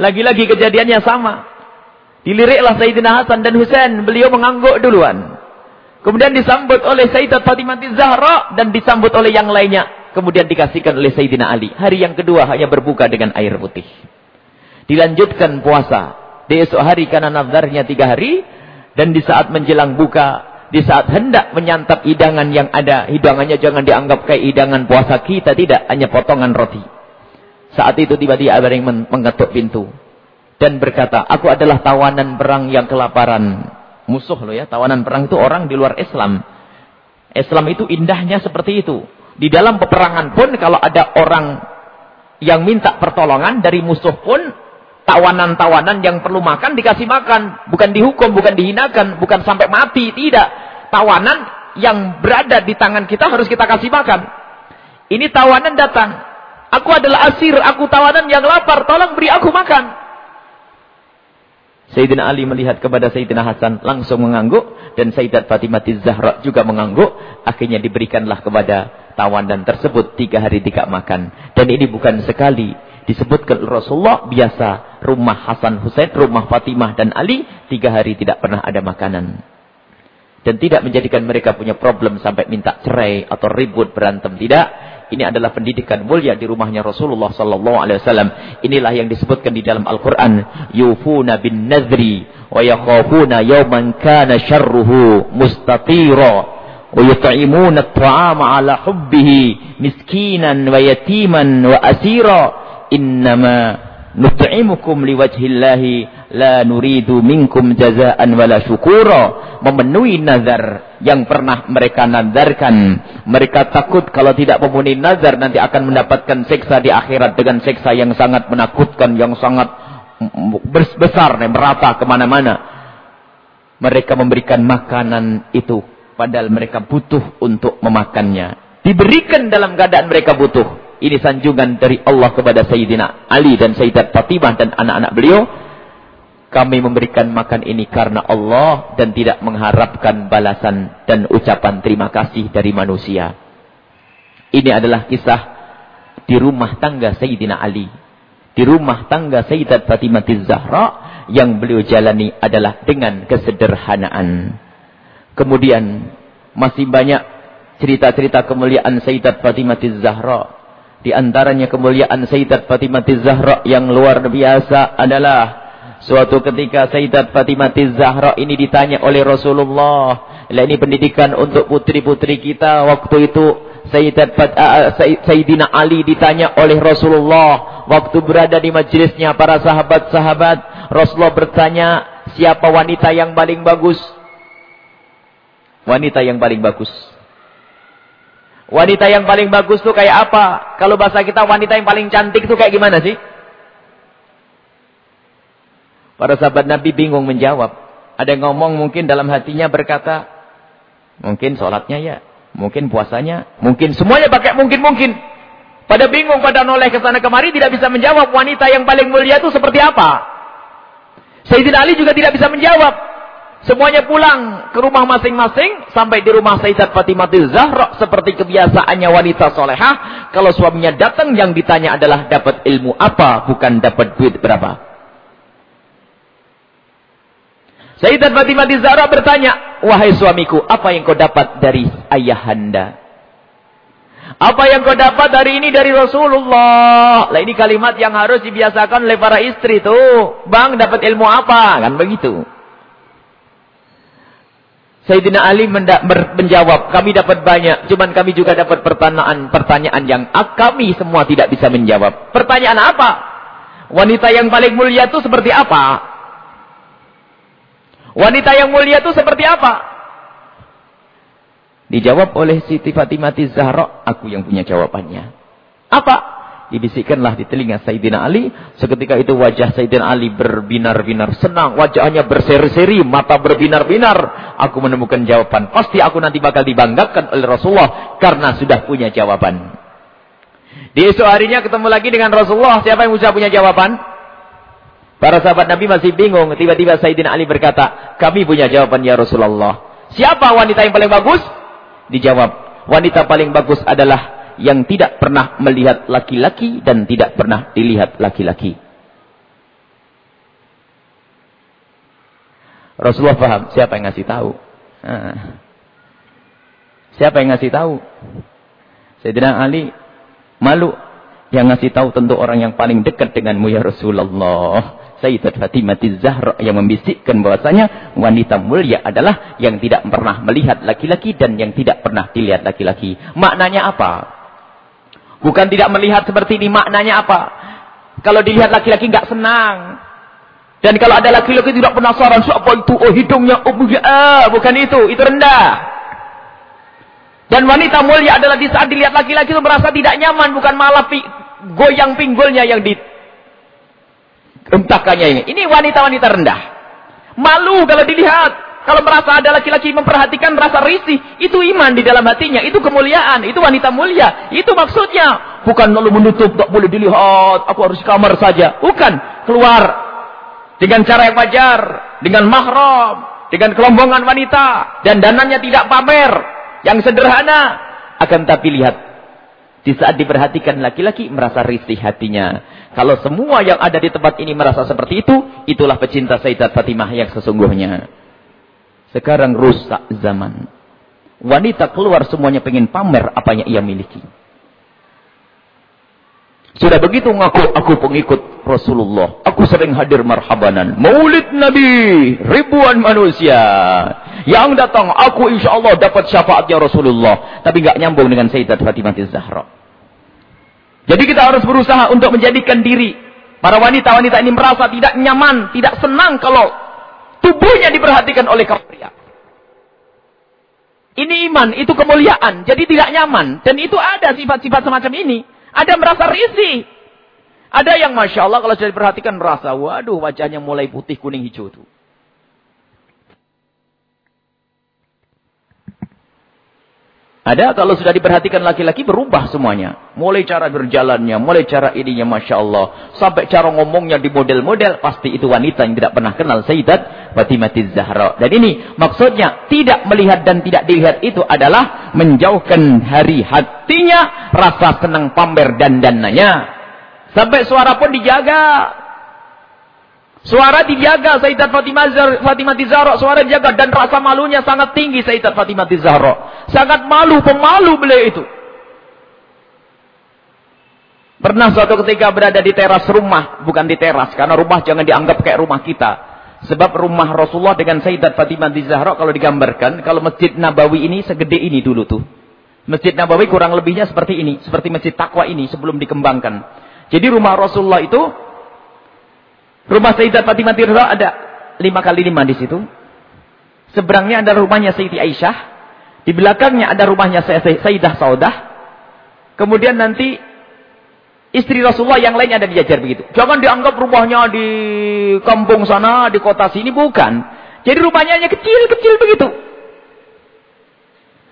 Lagi-lagi kejadiannya sama. Diliriklah Sayyidina Hasan dan Husain, beliau mengangguk duluan. Kemudian disambut oleh Sayyidat Fatimah Zahra dan disambut oleh yang lainnya kemudian dikasihkan oleh Sayyidina Ali. Hari yang kedua hanya berbuka dengan air putih. Dilanjutkan puasa. Di esok hari karena nazarnya tiga hari. Dan di saat menjelang buka. Di saat hendak menyantap hidangan yang ada. Hidangannya jangan dianggap kayak hidangan puasa kita. Tidak. Hanya potongan roti. Saat itu tiba-tiba ada yang mengetuk pintu. Dan berkata, aku adalah tawanan perang yang kelaparan. Musuh loh ya. Tawanan perang itu orang di luar Islam. Islam itu indahnya seperti itu. Di dalam peperangan pun kalau ada orang yang minta pertolongan dari musuh pun tawanan-tawanan yang perlu makan dikasih makan, bukan dihukum, bukan dihinakan, bukan sampai mati, tidak. Tawanan yang berada di tangan kita harus kita kasih makan. Ini tawanan datang. Aku adalah asir, aku tawanan yang lapar, tolong beri aku makan. Sayyidina Ali melihat kepada Sayyidina Hasan langsung mengangguk dan Sayyidat Fatimah Zahra juga mengangguk akhirnya diberikanlah kepada tawanan tersebut tiga hari tidak makan. Dan ini bukan sekali. Disebutkan Rasulullah biasa rumah Hasan Husain rumah Fatimah dan Ali tiga hari tidak pernah ada makanan. Dan tidak menjadikan mereka punya problem sampai minta cerai atau ribut berantem. Tidak. Ini adalah pendidikan mulia di rumahnya Rasulullah sallallahu alaihi wasallam. Inilah yang disebutkan di dalam Al-Qur'an, yufuna bin nadri wa yakhafuna yawman kana syarruhu mustatira ala hubbihi miskinan wa yatiman wa asira innama nut'imukum liwajhillahi la nuridu minkum jazaan wala syukura memenuhi nazar yang pernah mereka nazarkan. mereka takut kalau tidak memenuhi nazar nanti akan mendapatkan seksa di akhirat dengan seksa yang sangat menakutkan yang sangat besar merata ke mana-mana. mereka memberikan makanan itu padahal mereka butuh untuk memakannya diberikan dalam keadaan mereka butuh ini sanjungan dari Allah kepada Sayyidina Ali dan Sayyidat Fatimah dan anak-anak beliau kami memberikan makan ini karena Allah dan tidak mengharapkan balasan dan ucapan terima kasih dari manusia. Ini adalah kisah di rumah tangga Sayyidina Ali. Di rumah tangga Sayyidat Fatimah Zahra yang beliau jalani adalah dengan kesederhanaan. Kemudian masih banyak cerita-cerita kemuliaan Sayyidat Fatimah Zahra. Di antaranya kemuliaan Sayyidat Fatimah Zahra yang luar biasa adalah Suatu ketika Sayyidat Fatimah Zahra ini ditanya oleh Rasulullah. Lah ini pendidikan untuk putri-putri kita. Waktu itu Sayyidat uh, Sayyidina Ali ditanya oleh Rasulullah. Waktu berada di majlisnya para sahabat-sahabat. Rasulullah bertanya, siapa wanita yang paling bagus? Wanita yang paling bagus. Wanita yang paling bagus tuh kayak apa? Kalau bahasa kita wanita yang paling cantik tuh kayak gimana sih? Para sahabat Nabi bingung menjawab. Ada yang ngomong mungkin dalam hatinya berkata, mungkin sholatnya ya, mungkin puasanya, mungkin semuanya pakai mungkin-mungkin. Pada bingung, pada noleh ke sana kemari tidak bisa menjawab wanita yang paling mulia itu seperti apa. Sayyidina Ali juga tidak bisa menjawab. Semuanya pulang ke rumah masing-masing. Sampai di rumah Sayyidat Fatimah Zahra. Seperti kebiasaannya wanita solehah. Kalau suaminya datang yang ditanya adalah dapat ilmu apa. Bukan dapat duit berapa. Sayyidat Fatimah Zahra bertanya. Wahai suamiku apa yang kau dapat dari ayahanda? Apa yang kau dapat hari ini dari Rasulullah? Lah ini kalimat yang harus dibiasakan oleh para istri tuh. Bang, dapat ilmu apa? Kan begitu. Sayyidina Ali menjawab, kami dapat banyak, cuman kami juga dapat pertanyaan pertanyaan yang kami semua tidak bisa menjawab. Pertanyaan apa? Wanita yang paling mulia itu seperti apa? Wanita yang mulia itu seperti apa? Dijawab oleh Siti Fatimah Zahra, aku yang punya jawabannya. Apa? Dibisikkanlah di telinga Sayyidina Ali. Seketika itu wajah Sayyidina Ali berbinar-binar. Senang. Wajahnya berseri-seri. Mata berbinar-binar. Aku menemukan jawaban. Pasti aku nanti bakal dibanggakan oleh Rasulullah. Karena sudah punya jawaban. Di esok harinya ketemu lagi dengan Rasulullah. Siapa yang bisa punya jawaban? Para sahabat Nabi masih bingung. Tiba-tiba Sayyidina Ali berkata, kami punya jawaban ya Rasulullah. Siapa wanita yang paling bagus? Dijawab, wanita paling bagus adalah yang tidak pernah melihat laki-laki dan tidak pernah dilihat laki-laki. Rasulullah paham siapa yang ngasih tahu. Nah. Siapa yang ngasih tahu? Sayyidina Ali malu yang ngasih tahu tentu orang yang paling dekat denganmu ya Rasulullah. Sayyidat Fatimah Zahra yang membisikkan bahwasanya wanita mulia adalah yang tidak pernah melihat laki-laki dan yang tidak pernah dilihat laki-laki. Maknanya apa? Bukan tidak melihat seperti ini, maknanya apa? Kalau dilihat laki-laki nggak senang. Dan kalau ada laki-laki tidak penasaran, siapa itu? Oh hidungnya, oh ah, bukan itu, itu rendah. Dan wanita mulia adalah di saat dilihat laki-laki itu merasa tidak nyaman, bukan malah goyang pinggulnya yang di Hentakannya ini. Ini wanita-wanita rendah. Malu kalau dilihat. Kalau merasa ada laki-laki memperhatikan rasa risih. Itu iman di dalam hatinya. Itu kemuliaan. Itu wanita mulia. Itu maksudnya. Bukan lalu menutup. Tak boleh dilihat. Aku harus kamar saja. Bukan. Keluar. Dengan cara yang wajar. Dengan mahram. Dengan kelombongan wanita. Dan dananya tidak pamer. Yang sederhana. Akan tapi lihat. Di saat diperhatikan laki-laki merasa risih hatinya. Kalau semua yang ada di tempat ini merasa seperti itu, itulah pecinta Sayyidat Fatimah yang sesungguhnya. Sekarang rusak zaman. Wanita keluar semuanya pengen pamer apa yang ia miliki. Sudah begitu ngaku aku pengikut Rasulullah. Aku sering hadir marhabanan. Maulid Nabi. Ribuan manusia. Yang datang aku insya Allah dapat syafaatnya Rasulullah. Tapi nggak nyambung dengan Sayyidat Fatimah Zahra. Jadi kita harus berusaha untuk menjadikan diri para wanita-wanita ini merasa tidak nyaman, tidak senang kalau tubuhnya diperhatikan oleh kaum pria. Ini iman, itu kemuliaan. Jadi tidak nyaman. Dan itu ada sifat-sifat semacam ini. Ada merasa risih. Ada yang Masya Allah kalau sudah diperhatikan merasa, waduh wajahnya mulai putih, kuning, hijau tuh. Ada kalau sudah diperhatikan laki-laki berubah semuanya. Mulai cara berjalannya, mulai cara ininya Masya Allah. Sampai cara ngomongnya di model-model. Pasti itu wanita yang tidak pernah kenal Sayyidat Fatimah Zahra. Dan ini maksudnya tidak melihat dan tidak dilihat itu adalah menjauhkan hari hatinya. Rasa senang pamer dan dananya. Sampai suara pun dijaga. Suara dijaga Sayyidat Fatimah, Fatimah Zahra. Suara dijaga dan rasa malunya sangat tinggi Sayyidat Fatimah Zahra. Sangat malu, pemalu beliau itu. Pernah suatu ketika berada di teras rumah. Bukan di teras. Karena rumah jangan dianggap kayak rumah kita. Sebab rumah Rasulullah dengan Sayyidat Fatimah Zahra kalau digambarkan. Kalau Masjid Nabawi ini segede ini dulu tuh. Masjid Nabawi kurang lebihnya seperti ini. Seperti Masjid Taqwa ini sebelum dikembangkan. Jadi rumah Rasulullah itu Rumah Sayyidat Fatimah Tirza ada lima kali lima di situ. Seberangnya ada rumahnya Sayyidi Aisyah. Di belakangnya ada rumahnya Sayyidah Saudah. Kemudian nanti istri Rasulullah yang lainnya ada di jajar begitu. Jangan dianggap rumahnya di kampung sana, di kota sini. Bukan. Jadi rumahnya hanya kecil-kecil begitu.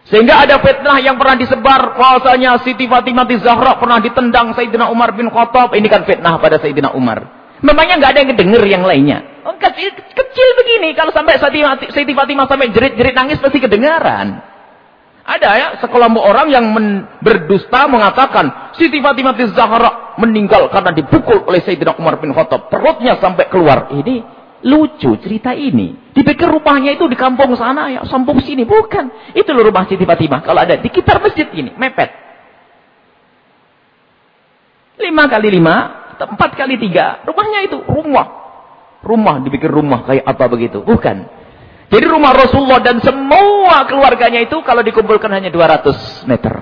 Sehingga ada fitnah yang pernah disebar. Bahasanya Siti Fatimah Zahra pernah ditendang Sayyidina Umar bin Khattab. Ini kan fitnah pada Sayyidina Umar. Memangnya nggak ada yang dengar yang lainnya. Oh, kecil, kecil begini. Kalau sampai Siti Fatimah sampai jerit-jerit nangis pasti kedengaran. Ada ya sekelompok orang yang berdusta mengatakan Siti Fatimah Zahra meninggal karena dipukul oleh Sayyidina Umar bin Khattab. Perutnya sampai keluar. Ini lucu cerita ini. Dipikir rumahnya itu di kampung sana ya, sambung sini. Bukan. Itu loh rumah Siti Fatimah. Kalau ada di kitar masjid ini, mepet. Lima kali lima, empat kali tiga. Rumahnya itu, rumah. Rumah, dipikir rumah kayak apa begitu. Bukan. Jadi rumah Rasulullah dan semua keluarganya itu kalau dikumpulkan hanya 200 meter.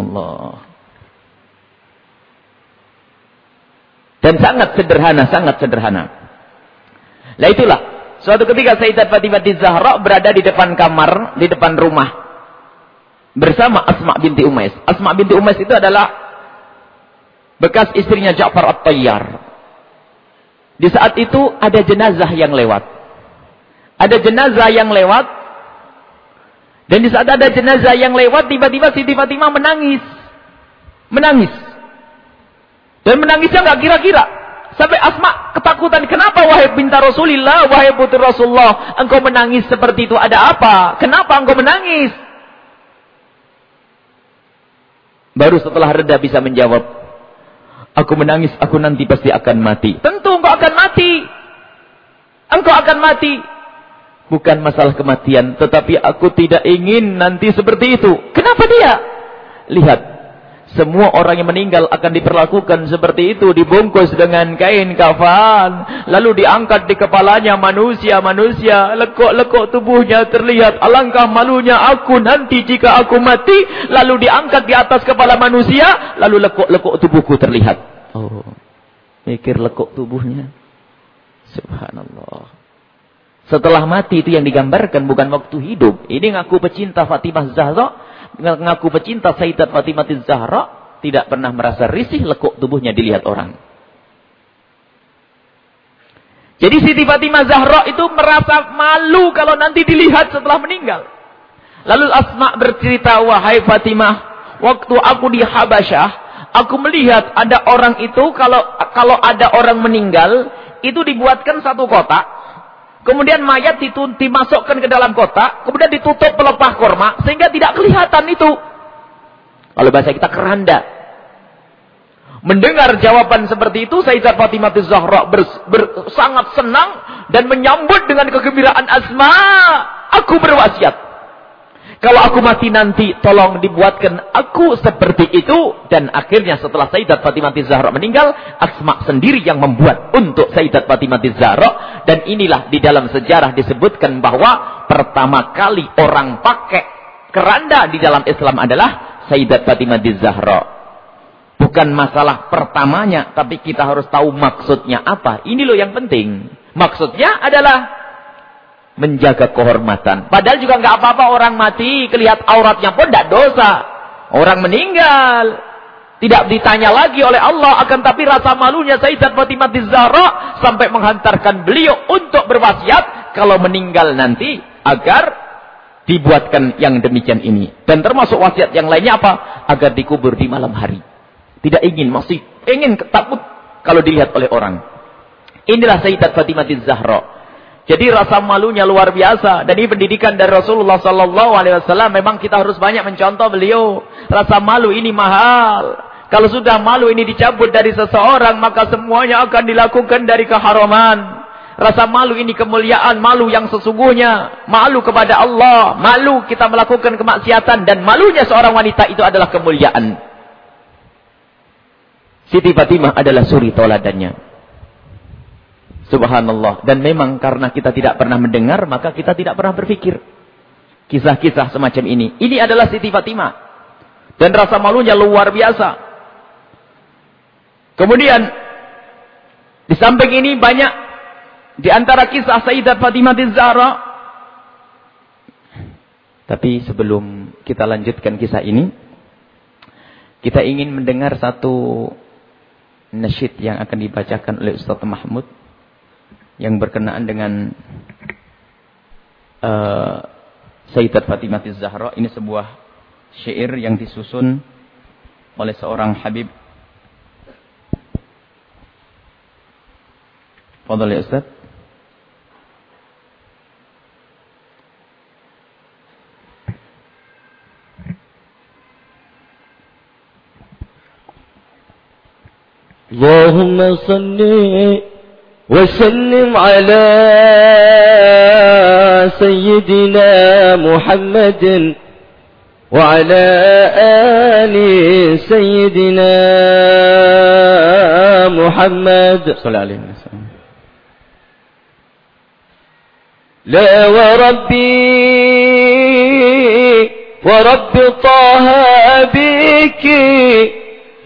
Allah. Dan sangat sederhana, sangat sederhana. Nah itulah. Suatu ketika Sayyidat Fatimah Zahra berada di depan kamar, di depan rumah. Bersama Asma binti Umais. Asma binti Umais itu adalah bekas istrinya Ja'far At-Tayyar. Di saat itu ada jenazah yang lewat. Ada jenazah yang lewat. Dan di saat ada jenazah yang lewat, tiba-tiba Siti Fatimah menangis. Menangis. Dan menangisnya nggak kira-kira. Sampai Asma ketakutan. Kenapa wahai binta Rasulullah, wahai putri Rasulullah, engkau menangis seperti itu? Ada apa? Kenapa engkau menangis? Baru setelah reda bisa menjawab. Aku menangis, aku nanti pasti akan mati. Tentu engkau akan mati. Engkau akan mati. Bukan masalah kematian. Tetapi aku tidak ingin nanti seperti itu. Kenapa dia? Lihat. Semua orang yang meninggal akan diperlakukan seperti itu. Dibungkus dengan kain kafan. Lalu diangkat di kepalanya manusia-manusia. Lekuk-lekuk tubuhnya terlihat. Alangkah malunya aku nanti jika aku mati. Lalu diangkat di atas kepala manusia. Lalu lekuk-lekuk tubuhku terlihat. Oh. Mikir lekuk tubuhnya. Subhanallah. Setelah mati itu yang digambarkan bukan waktu hidup. Ini ngaku pecinta Fatimah Zahra, ngaku pecinta Sayyidat Fatimah Zahra, tidak pernah merasa risih lekuk tubuhnya dilihat orang. Jadi Siti Fatimah Zahra itu merasa malu kalau nanti dilihat setelah meninggal. Lalu Asma bercerita, wahai Fatimah, waktu aku di Habasyah, aku melihat ada orang itu kalau kalau ada orang meninggal, itu dibuatkan satu kotak, Kemudian mayat dimasukkan ke dalam kotak, kemudian ditutup pelepah korma, sehingga tidak kelihatan itu. Kalau bahasa kita keranda. Mendengar jawaban seperti itu, Sayyidat Fatimah Zahra ber, sangat senang dan menyambut dengan kegembiraan Asma. Aku berwasiat. Kalau aku mati nanti, tolong dibuatkan aku seperti itu. Dan akhirnya setelah Sayyidat Fatimah Zahra meninggal, Asma sendiri yang membuat untuk Sayyidat Fatimah Zahra. Dan inilah di dalam sejarah disebutkan bahwa pertama kali orang pakai keranda di dalam Islam adalah Sayyidat Fatimah Zahra. Bukan masalah pertamanya, tapi kita harus tahu maksudnya apa. Ini loh yang penting. Maksudnya adalah menjaga kehormatan. Padahal juga nggak apa-apa orang mati, kelihat auratnya pun tidak dosa. Orang meninggal, tidak ditanya lagi oleh Allah, akan tapi rasa malunya Sayyidat Fatimah Zahra sampai menghantarkan beliau untuk berwasiat kalau meninggal nanti agar dibuatkan yang demikian ini. Dan termasuk wasiat yang lainnya apa? Agar dikubur di malam hari. Tidak ingin, masih ingin takut kalau dilihat oleh orang. Inilah Sayyidat Fatimah Zahra. Jadi rasa malunya luar biasa dan ini pendidikan dari Rasulullah sallallahu alaihi wasallam memang kita harus banyak mencontoh beliau. Rasa malu ini mahal. Kalau sudah malu ini dicabut dari seseorang maka semuanya akan dilakukan dari keharaman. Rasa malu ini kemuliaan, malu yang sesungguhnya, malu kepada Allah, malu kita melakukan kemaksiatan dan malunya seorang wanita itu adalah kemuliaan. Siti Fatimah adalah suri toladannya. Subhanallah. Dan memang karena kita tidak pernah mendengar, maka kita tidak pernah berpikir. Kisah-kisah semacam ini. Ini adalah Siti Fatimah. Dan rasa malunya luar biasa. Kemudian, di samping ini banyak, di antara kisah Sayyidat Fatimah Zahra. Tapi sebelum kita lanjutkan kisah ini, kita ingin mendengar satu nasyid yang akan dibacakan oleh Ustaz Mahmud yang berkenaan dengan uh, Sayyidat Fatimah Zahra. Ini sebuah syair yang disusun oleh seorang Habib Fadal ya Ustaz. اللهم صل وسلم على سيدنا محمد وعلى آل سيدنا محمد. صلى الله عليه وسلم. لا وربي ورب طه بك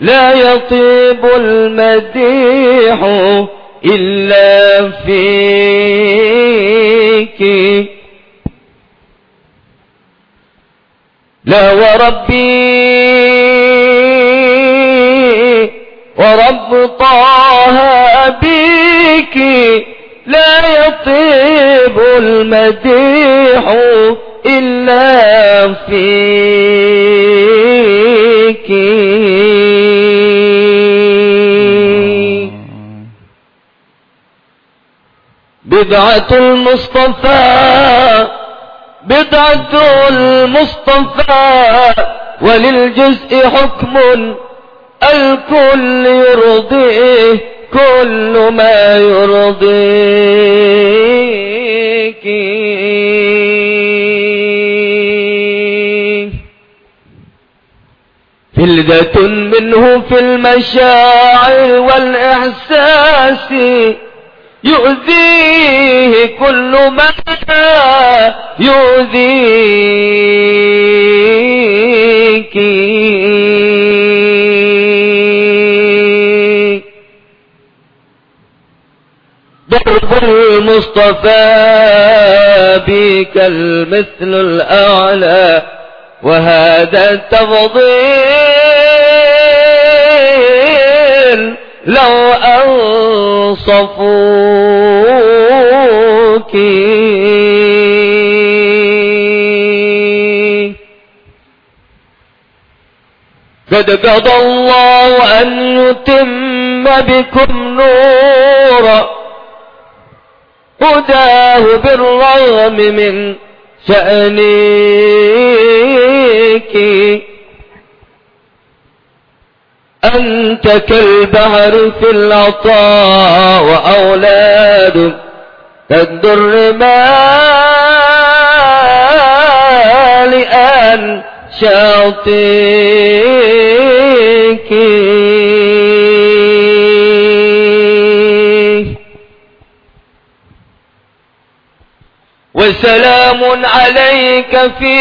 لا يطيب المديح إلا فيك. لا وربي ورب طه بك لا يطيب المديح إلا فيك. بدعة المصطفى بدعة المصطفى وللجزء حكم الكل يرضيه كل ما يرضيك فلذة منه في المشاعر والإحساس يؤذيه كل ما يؤذيك. ضرب المصطفى بك المثل الأعلى وهذا التفضيل لو أنصفوك قد قضى الله أن يتم بكم نورا. هداه بالرغم من شأنك. أنت كالبحر في العطاء وأولادك كالدر مالئا شاطئك. وسلام عليك في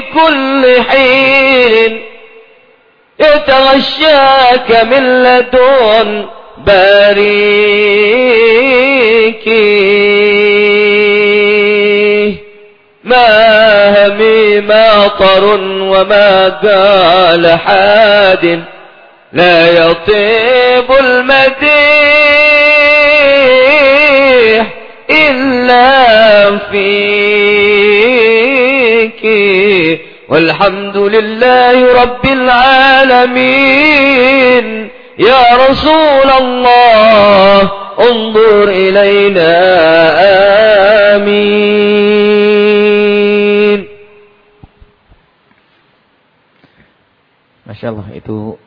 كل حين. يتغشاك من لدن باريك. ما همي ماطر وما قال حاد لا يطيب المديح إلا فيك. والحمد لله رب العالمين. يا رسول الله انظر إلينا آمين. ما شاء الله itu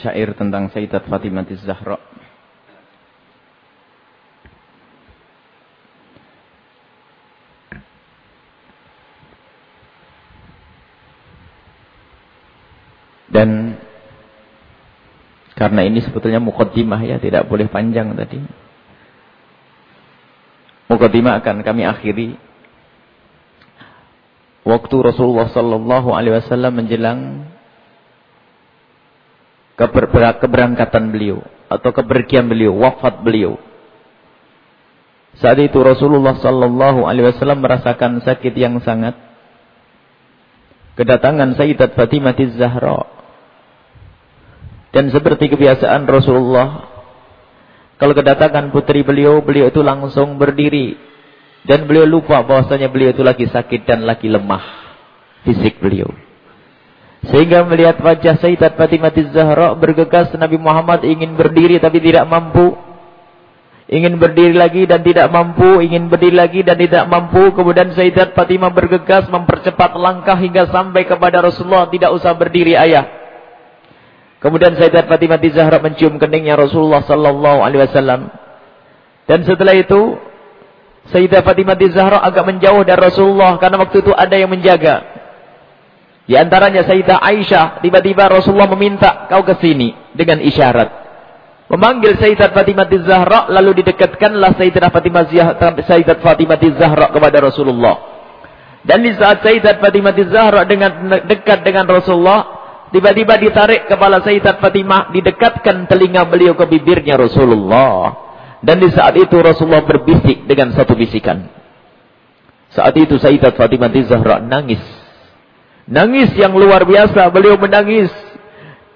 syair tentang Sayyidat Fatimah Az-Zahra Dan karena ini sebetulnya mukaddimah ya, tidak boleh panjang tadi. Mukaddimah akan kami akhiri. Waktu Rasulullah sallallahu alaihi wasallam menjelang keberangkatan beliau atau kepergian beliau, wafat beliau. Saat itu Rasulullah sallallahu alaihi wasallam merasakan sakit yang sangat. Kedatangan Sayyidat Fatimah Zahra dan seperti kebiasaan Rasulullah, kalau kedatangan putri beliau, beliau itu langsung berdiri. Dan beliau lupa bahwasanya beliau itu lagi sakit dan lagi lemah fisik beliau. Sehingga melihat wajah Sayyidat Fatimah Zahra bergegas Nabi Muhammad ingin berdiri tapi tidak mampu. Ingin berdiri lagi dan tidak mampu, ingin berdiri lagi dan tidak mampu. Kemudian Sayyidat Fatimah bergegas mempercepat langkah hingga sampai kepada Rasulullah. Tidak usah berdiri ayah. Kemudian Sayyidat Fatimah Zahra mencium keningnya Rasulullah sallallahu alaihi wasallam. Dan setelah itu Sayyidah Fatimah Zahra agak menjauh dari Rasulullah karena waktu itu ada yang menjaga. Di antaranya Sayyidah Aisyah, tiba-tiba Rasulullah meminta kau ke sini dengan isyarat. Memanggil Sayyidat Fatimah Zahra lalu didekatkanlah Sayyidat Fatimah Sayyidat Fatimah Zahra kepada Rasulullah. Dan di saat Sayyidat Fatimah Zahra dengan dekat dengan Rasulullah, tiba-tiba ditarik kepala Sayyidat Fatimah, didekatkan telinga beliau ke bibirnya Rasulullah. Dan di saat itu Rasulullah berbisik dengan satu bisikan. Saat itu Sayyidat Fatimah Zahra nangis. Nangis yang luar biasa, beliau menangis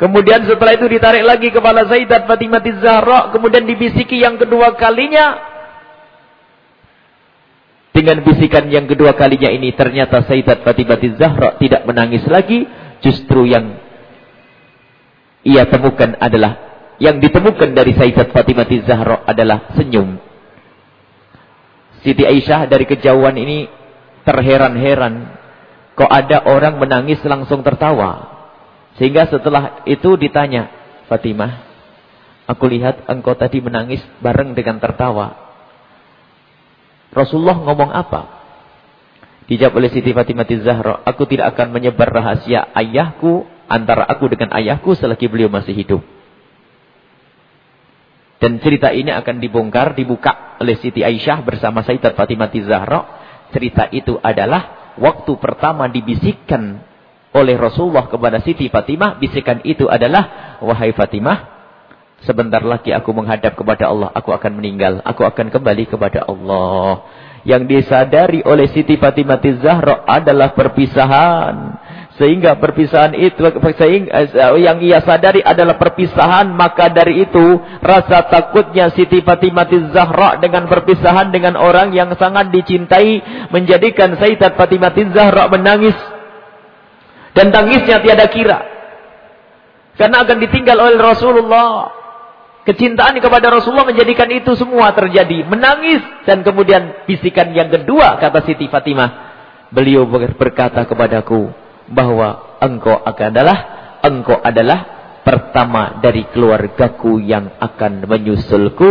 Kemudian setelah itu ditarik lagi kepala Zaidat Fatimah Zahra. Kemudian dibisiki yang kedua kalinya. Dengan bisikan yang kedua kalinya ini ternyata Sayyidat Fatimah Zahra tidak menangis lagi. Justru yang ia temukan adalah. Yang ditemukan dari Sayyidat Fatimah Zahra adalah senyum. Siti Aisyah dari kejauhan ini terheran-heran. Kok ada orang menangis langsung tertawa. Sehingga setelah itu ditanya, Fatimah, aku lihat engkau tadi menangis bareng dengan tertawa. Rasulullah ngomong apa? Dijawab oleh Siti Fatimah Zahra, aku tidak akan menyebar rahasia ayahku antara aku dengan ayahku selagi beliau masih hidup. Dan cerita ini akan dibongkar, dibuka oleh Siti Aisyah bersama Sayyidat Fatimah Zahra. Cerita itu adalah waktu pertama dibisikkan oleh Rasulullah kepada Siti Fatimah, bisikan itu adalah, wahai Fatimah, sebentar lagi aku menghadap kepada Allah, aku akan meninggal, aku akan kembali kepada Allah. Yang disadari oleh Siti Fatimah Zahra adalah perpisahan. Sehingga perpisahan itu sehingga, eh, yang ia sadari adalah perpisahan, maka dari itu rasa takutnya Siti Fatimah Zahra dengan perpisahan dengan orang yang sangat dicintai menjadikan Sayyidat Fatimah Zahra menangis dan tangisnya tiada kira. Karena akan ditinggal oleh Rasulullah. Kecintaan kepada Rasulullah menjadikan itu semua terjadi. Menangis. Dan kemudian bisikan yang kedua kata Siti Fatimah. Beliau berkata kepadaku. Bahwa engkau akan adalah. Engkau adalah pertama dari keluargaku yang akan menyusulku.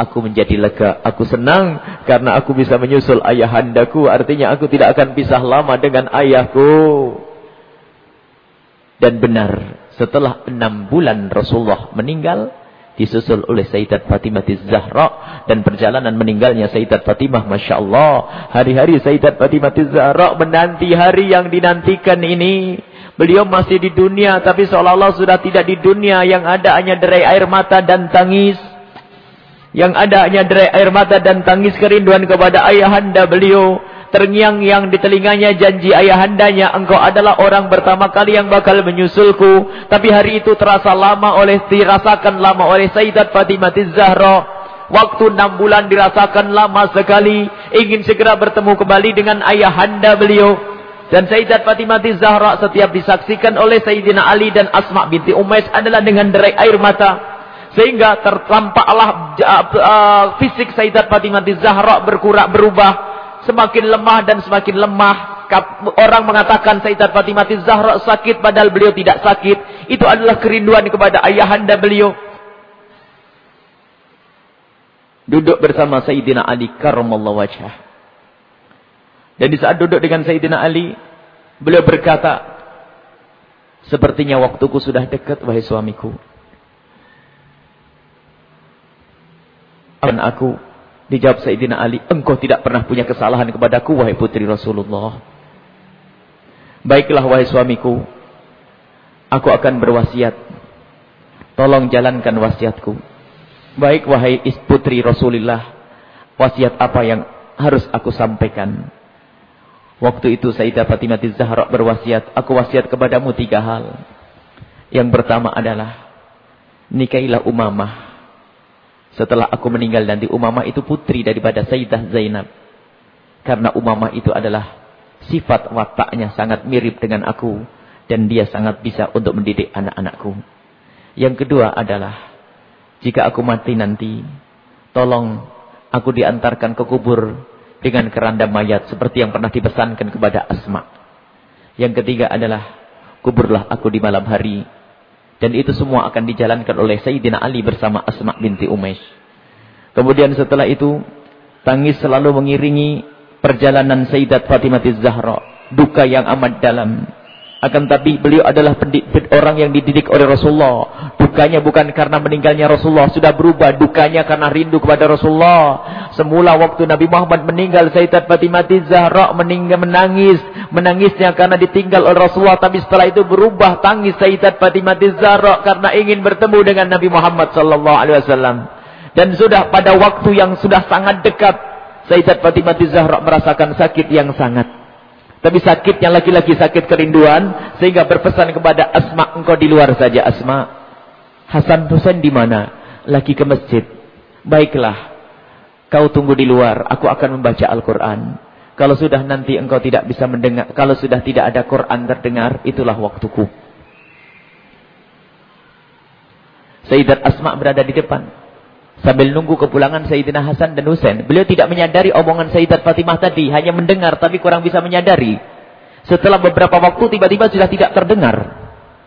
Aku menjadi lega, aku senang karena aku bisa menyusul ayahandaku. Artinya aku tidak akan pisah lama dengan ayahku. Dan benar, setelah enam bulan Rasulullah meninggal, disusul oleh Sayyidat Fatimah Zahra dan perjalanan meninggalnya Sayyidat Fatimah Masya Allah. Hari-hari Sayyidat Fatimah Zahra menanti hari yang dinantikan ini. Beliau masih di dunia tapi seolah-olah sudah tidak di dunia. Yang ada hanya derai air mata dan tangis. Yang ada hanya derai air mata dan tangis kerinduan kepada ayahanda beliau Terngiang-ngiang di telinganya janji ayahandanya, engkau adalah orang pertama kali yang bakal menyusulku. Tapi hari itu terasa lama oleh, dirasakan lama oleh Sayyidat Fatimah Zahra. Waktu enam bulan dirasakan lama sekali. Ingin segera bertemu kembali dengan ayahanda beliau. Dan Sayyidat Fatimah Zahra setiap disaksikan oleh Sayyidina Ali dan Asma binti Umais adalah dengan derai air mata. Sehingga tertampaklah uh, fisik Sayyidat Fatimah Zahra berkurang berubah semakin lemah dan semakin lemah. Orang mengatakan Sayyidat Fatimah Zahra sakit padahal beliau tidak sakit. Itu adalah kerinduan kepada ayahanda beliau. Duduk bersama Sayyidina Ali karramallahu wajhah. Dan di saat duduk dengan Sayyidina Ali, beliau berkata, Sepertinya waktuku sudah dekat, wahai suamiku. Dan aku Dijawab Sayyidina Ali, engkau tidak pernah punya kesalahan kepadaku, wahai putri Rasulullah. Baiklah, wahai suamiku. Aku akan berwasiat. Tolong jalankan wasiatku. Baik, wahai putri Rasulullah. Wasiat apa yang harus aku sampaikan? Waktu itu Sayyidah Fatimah Zahra berwasiat. Aku wasiat kepadamu tiga hal. Yang pertama adalah. Nikailah Umamah setelah aku meninggal nanti Umamah itu putri daripada Sayyidah Zainab. Karena Umamah itu adalah sifat wataknya sangat mirip dengan aku. Dan dia sangat bisa untuk mendidik anak-anakku. Yang kedua adalah, jika aku mati nanti, Tolong aku diantarkan ke kubur dengan keranda mayat seperti yang pernah dipesankan kepada Asma. Yang ketiga adalah kuburlah aku di malam hari. Dan itu semua akan dijalankan oleh Sayyidina Ali bersama Asma binti Umaysh. Kemudian setelah itu, tangis selalu mengiringi perjalanan Sayyidat Fatimah Zahra. Duka yang amat dalam. Akan tapi beliau adalah orang yang dididik oleh Rasulullah. Dukanya bukan karena meninggalnya Rasulullah. Sudah berubah. Dukanya karena rindu kepada Rasulullah. Semula waktu Nabi Muhammad meninggal. Sayyidat Fatimah Zahra meninggal, menangis. Menangisnya karena ditinggal oleh Rasulullah. Tapi setelah itu berubah tangis Sayyidat Fatimah Zahra. Karena ingin bertemu dengan Nabi Muhammad SAW. Dan sudah pada waktu yang sudah sangat dekat. Sayyidat Fatimah Zahra merasakan sakit yang sangat. Tapi sakitnya laki-laki sakit kerinduan sehingga berpesan kepada Asma engkau di luar saja Asma. Hasan Husain di mana? Lagi ke masjid. Baiklah. Kau tunggu di luar, aku akan membaca Al-Qur'an. Kalau sudah nanti engkau tidak bisa mendengar, kalau sudah tidak ada Quran terdengar, itulah waktuku. Sayyidat Asma berada di depan. Sambil nunggu kepulangan Sayyidina Hasan dan Husain. Beliau tidak menyadari omongan Sayyidat Fatimah tadi. Hanya mendengar tapi kurang bisa menyadari. Setelah beberapa waktu tiba-tiba sudah tidak terdengar.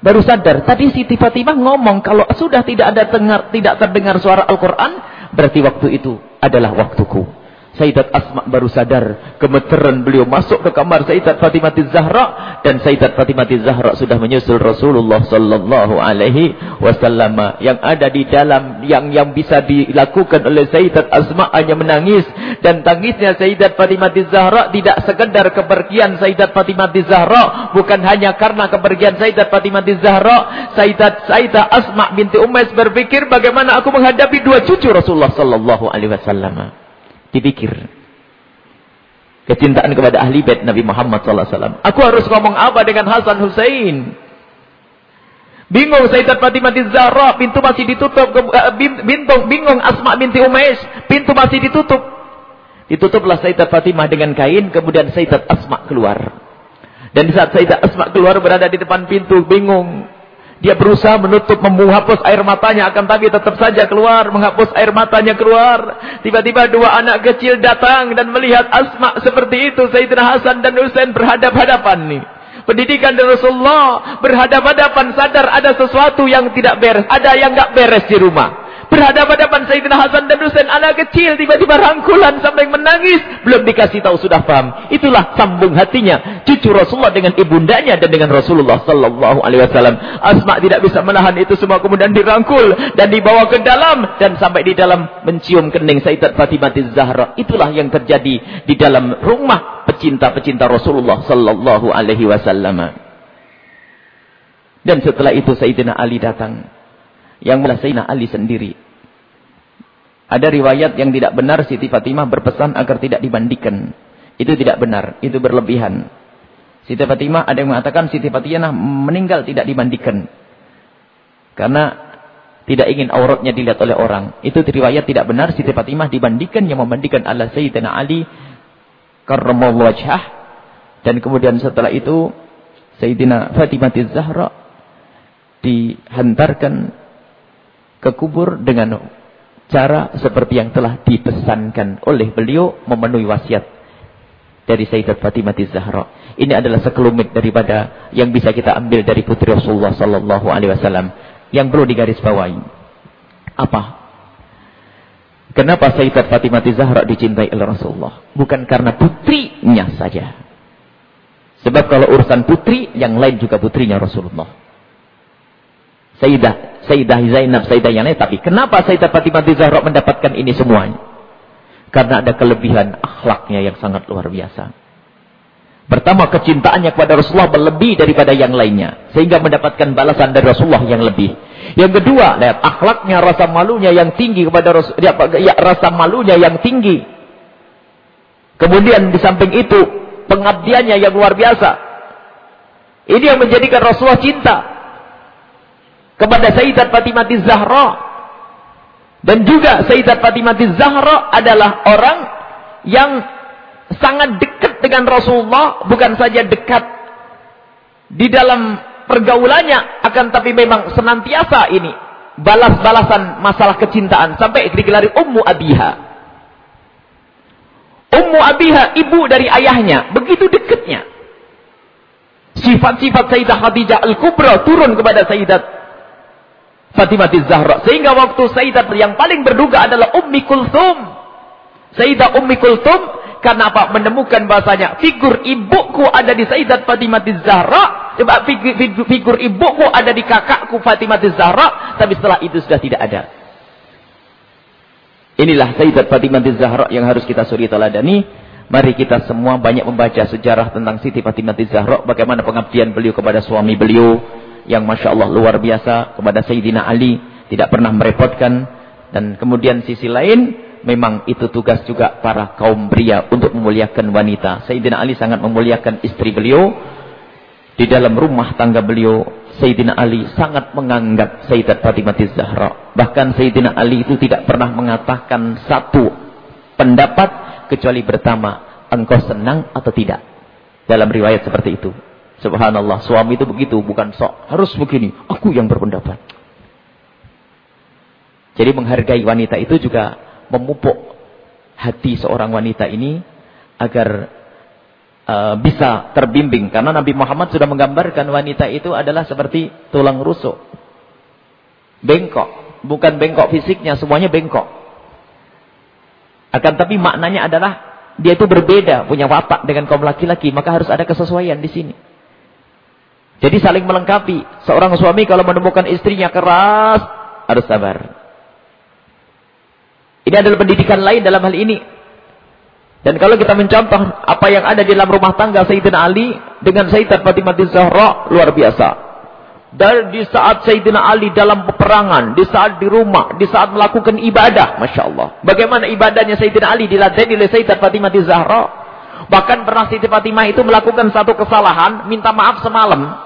Baru sadar. Tadi Siti Fatimah ngomong kalau sudah tidak ada dengar, tidak terdengar suara Al-Quran. Berarti waktu itu adalah waktuku. Sayyidat Asma baru sadar gemeteran beliau masuk ke kamar Sayyidat Fatimah Zahra dan Sayyidat Fatimah Zahra sudah menyusul Rasulullah sallallahu alaihi wasallam. Yang ada di dalam yang yang bisa dilakukan oleh Sayyidat Asma hanya menangis dan tangisnya Sayyidat Fatimah Zahra tidak sekedar kepergian Sayyidat Fatimah Zahra bukan hanya karena kepergian Sayyidat Fatimah Zahra Sayyidat Sayyidat Asma binti Umais berpikir bagaimana aku menghadapi dua cucu Rasulullah sallallahu alaihi wasallam Dipikir. Kecintaan kepada ahli bait Nabi Muhammad SAW. Aku harus ngomong apa dengan Hasan Hussein? Bingung Sayyidat Fatimah Zahra, pintu masih ditutup. Eh, bingung, bingung Asma binti Umais, pintu masih ditutup. Ditutuplah Sayyidat Fatimah dengan kain, kemudian Sayyidat Asma keluar. Dan di saat Sayyidat Asma keluar berada di depan pintu, bingung. Dia berusaha menutup, menghapus air matanya. Akan tapi tetap saja keluar. Menghapus air matanya keluar. Tiba-tiba dua anak kecil datang dan melihat Asma seperti itu. Sayyidina Hasan dan Husain berhadap-hadapan nih. Pendidikan dari Rasulullah berhadap-hadapan sadar ada sesuatu yang tidak beres. Ada yang nggak beres di rumah. Berhadapan-hadapan Sayyidina Hasan dan Husain anak kecil tiba-tiba rangkulan sampai menangis. Belum dikasih tahu sudah paham. Itulah sambung hatinya cucu Rasulullah dengan ibundanya dan dengan Rasulullah sallallahu alaihi wasallam. Asma tidak bisa menahan itu semua kemudian dirangkul dan dibawa ke dalam dan sampai di dalam mencium kening Sayyidat Fatimah Zahra. Itulah yang terjadi di dalam rumah pecinta-pecinta Rasulullah sallallahu alaihi wasallam. Dan setelah itu Sayyidina Ali datang yang mulai Sayyidina Ali sendiri ada riwayat yang tidak benar Siti Fatimah berpesan agar tidak dimandikan. Itu tidak benar, itu berlebihan. Siti Fatimah ada yang mengatakan Siti Fatimah meninggal tidak dimandikan. Karena tidak ingin auratnya dilihat oleh orang. Itu riwayat tidak benar Siti Fatimah dimandikan yang memandikan Allah Sayyidina Ali karramallahu wajhah dan kemudian setelah itu Sayyidina Fatimah Zahra dihantarkan ke kubur dengan cara seperti yang telah dipesankan oleh beliau memenuhi wasiat dari Sayyidat Fatimah Zahra. Ini adalah sekelumit daripada yang bisa kita ambil dari putri Rasulullah sallallahu alaihi wasallam yang perlu digarisbawahi. Apa? Kenapa Sayyidat Fatimah Zahra dicintai oleh Rasulullah? Bukan karena putrinya saja. Sebab kalau urusan putri, yang lain juga putrinya Rasulullah. Sayyidah Sayyidah Zainab, Sayyidah yang lain. Tapi kenapa Sayyidah Fatimah Zahra mendapatkan ini semuanya? Karena ada kelebihan akhlaknya yang sangat luar biasa. Pertama kecintaannya kepada Rasulullah berlebih daripada yang lainnya. Sehingga mendapatkan balasan dari Rasulullah yang lebih. Yang kedua, lihat akhlaknya, rasa malunya yang tinggi kepada Rasulullah. Ya, rasa malunya yang tinggi. Kemudian di samping itu, pengabdiannya yang luar biasa. Ini yang menjadikan Rasulullah cinta kepada Sayyidat Fatimah Zahra. Dan juga Sayyidat Fatimah Zahra adalah orang yang sangat dekat dengan Rasulullah. Bukan saja dekat di dalam pergaulannya. Akan tapi memang senantiasa ini. balas-balasan masalah kecintaan sampai digelari Ummu Abiha. Ummu Abiha ibu dari ayahnya, begitu dekatnya. Sifat-sifat Sayyidah Khadijah Al-Kubra turun kepada Sayyidat Fatimah Zahra. Sehingga waktu Sayyidat yang paling berduga adalah Ummi Kulthum. Sayyidah Ummi Kulthum karena apa? Menemukan bahasanya figur ibuku ada di Sayyidat Fatimah Zahra. Figur, figur, figur ibuku ada di kakakku Fatimah Zahra. Tapi setelah itu sudah tidak ada. Inilah Sayyidat Fatimah Zahra yang harus kita suri teladani. Mari kita semua banyak membaca sejarah tentang Siti Fatimah Zahra. Bagaimana pengabdian beliau kepada suami beliau. Yang Masya Allah luar biasa. Kepada Sayyidina Ali. Tidak pernah merepotkan. Dan kemudian sisi lain. Memang itu tugas juga para kaum pria untuk memuliakan wanita. Sayyidina Ali sangat memuliakan istri beliau. Di dalam rumah tangga beliau. Sayyidina Ali sangat menganggap Sayyidat Fatimah Zahra. Bahkan Sayyidina Ali itu tidak pernah mengatakan satu pendapat kecuali bertama engkau senang atau tidak. Dalam riwayat seperti itu. Subhanallah, suami itu begitu, bukan sok harus begini. Aku yang berpendapat. Jadi menghargai wanita itu juga memupuk hati seorang wanita ini agar uh, bisa terbimbing. Karena Nabi Muhammad sudah menggambarkan wanita itu adalah seperti tulang rusuk. Bengkok. Bukan bengkok fisiknya, semuanya bengkok. Akan tapi maknanya adalah dia itu berbeda, punya watak dengan kaum laki-laki, maka harus ada kesesuaian di sini. Jadi saling melengkapi. Seorang suami kalau menemukan istrinya keras, harus sabar. Ini adalah pendidikan lain dalam hal ini. Dan kalau kita mencontoh apa yang ada di dalam rumah tangga Sayyidina Ali dengan Sayyidat Fatimah Zahra, luar biasa. Dan di saat Sayyidina Ali dalam peperangan, di saat di rumah, di saat melakukan ibadah, Masya Allah. Bagaimana ibadahnya Sayyidina Ali dilatih oleh Sayyidat Fatimah Zahra. Bahkan pernah Siti Fatimah itu melakukan satu kesalahan, minta maaf semalam.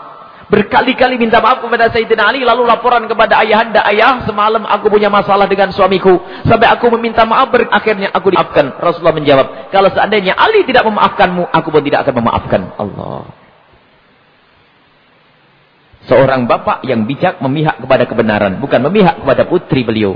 Berkali-kali minta maaf kepada Sayyidina Ali, lalu laporan kepada ayahanda, ayah semalam aku punya masalah dengan suamiku. Sampai aku meminta maaf, akhirnya aku dimaafkan. Rasulullah menjawab, kalau seandainya Ali tidak memaafkanmu, aku pun tidak akan memaafkan. Allah. Seorang bapak yang bijak memihak kepada kebenaran. Bukan memihak kepada putri beliau.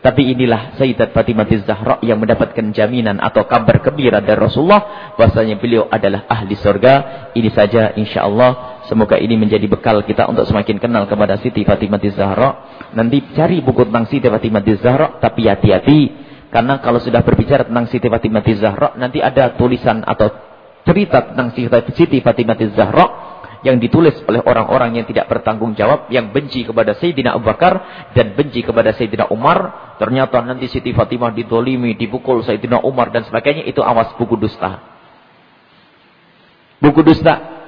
Tapi inilah Sayyidat Fatimah Zahra yang mendapatkan jaminan atau kabar gembira dari Rasulullah. Bahasanya beliau adalah ahli surga. Ini saja insya Allah. Semoga ini menjadi bekal kita untuk semakin kenal kepada Siti Fatimah Zahra. Nanti cari buku tentang Siti Fatimah Zahra. Tapi hati-hati. Karena kalau sudah berbicara tentang Siti Fatimah Zahra. Nanti ada tulisan atau cerita tentang Siti Fatimah Zahra yang ditulis oleh orang-orang yang tidak bertanggung jawab, yang benci kepada Sayyidina Abu Bakar dan benci kepada Sayyidina Umar. Ternyata nanti Siti Fatimah ditolimi, dipukul Sayyidina Umar dan sebagainya. Itu awas buku dusta. Buku dusta.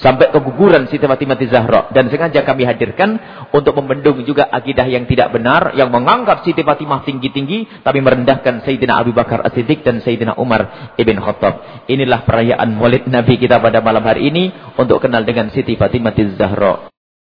Sampai keguguran Siti Fatimah Zahra. Dan sengaja kami hadirkan untuk membendung juga akidah yang tidak benar. Yang menganggap Siti Fatimah tinggi-tinggi. Tapi merendahkan Sayyidina Abu Bakar As-Siddiq dan Sayyidina Umar Ibn Khattab. Inilah perayaan maulid Nabi kita pada malam hari ini. Untuk kenal dengan Siti Fatimah Zahra.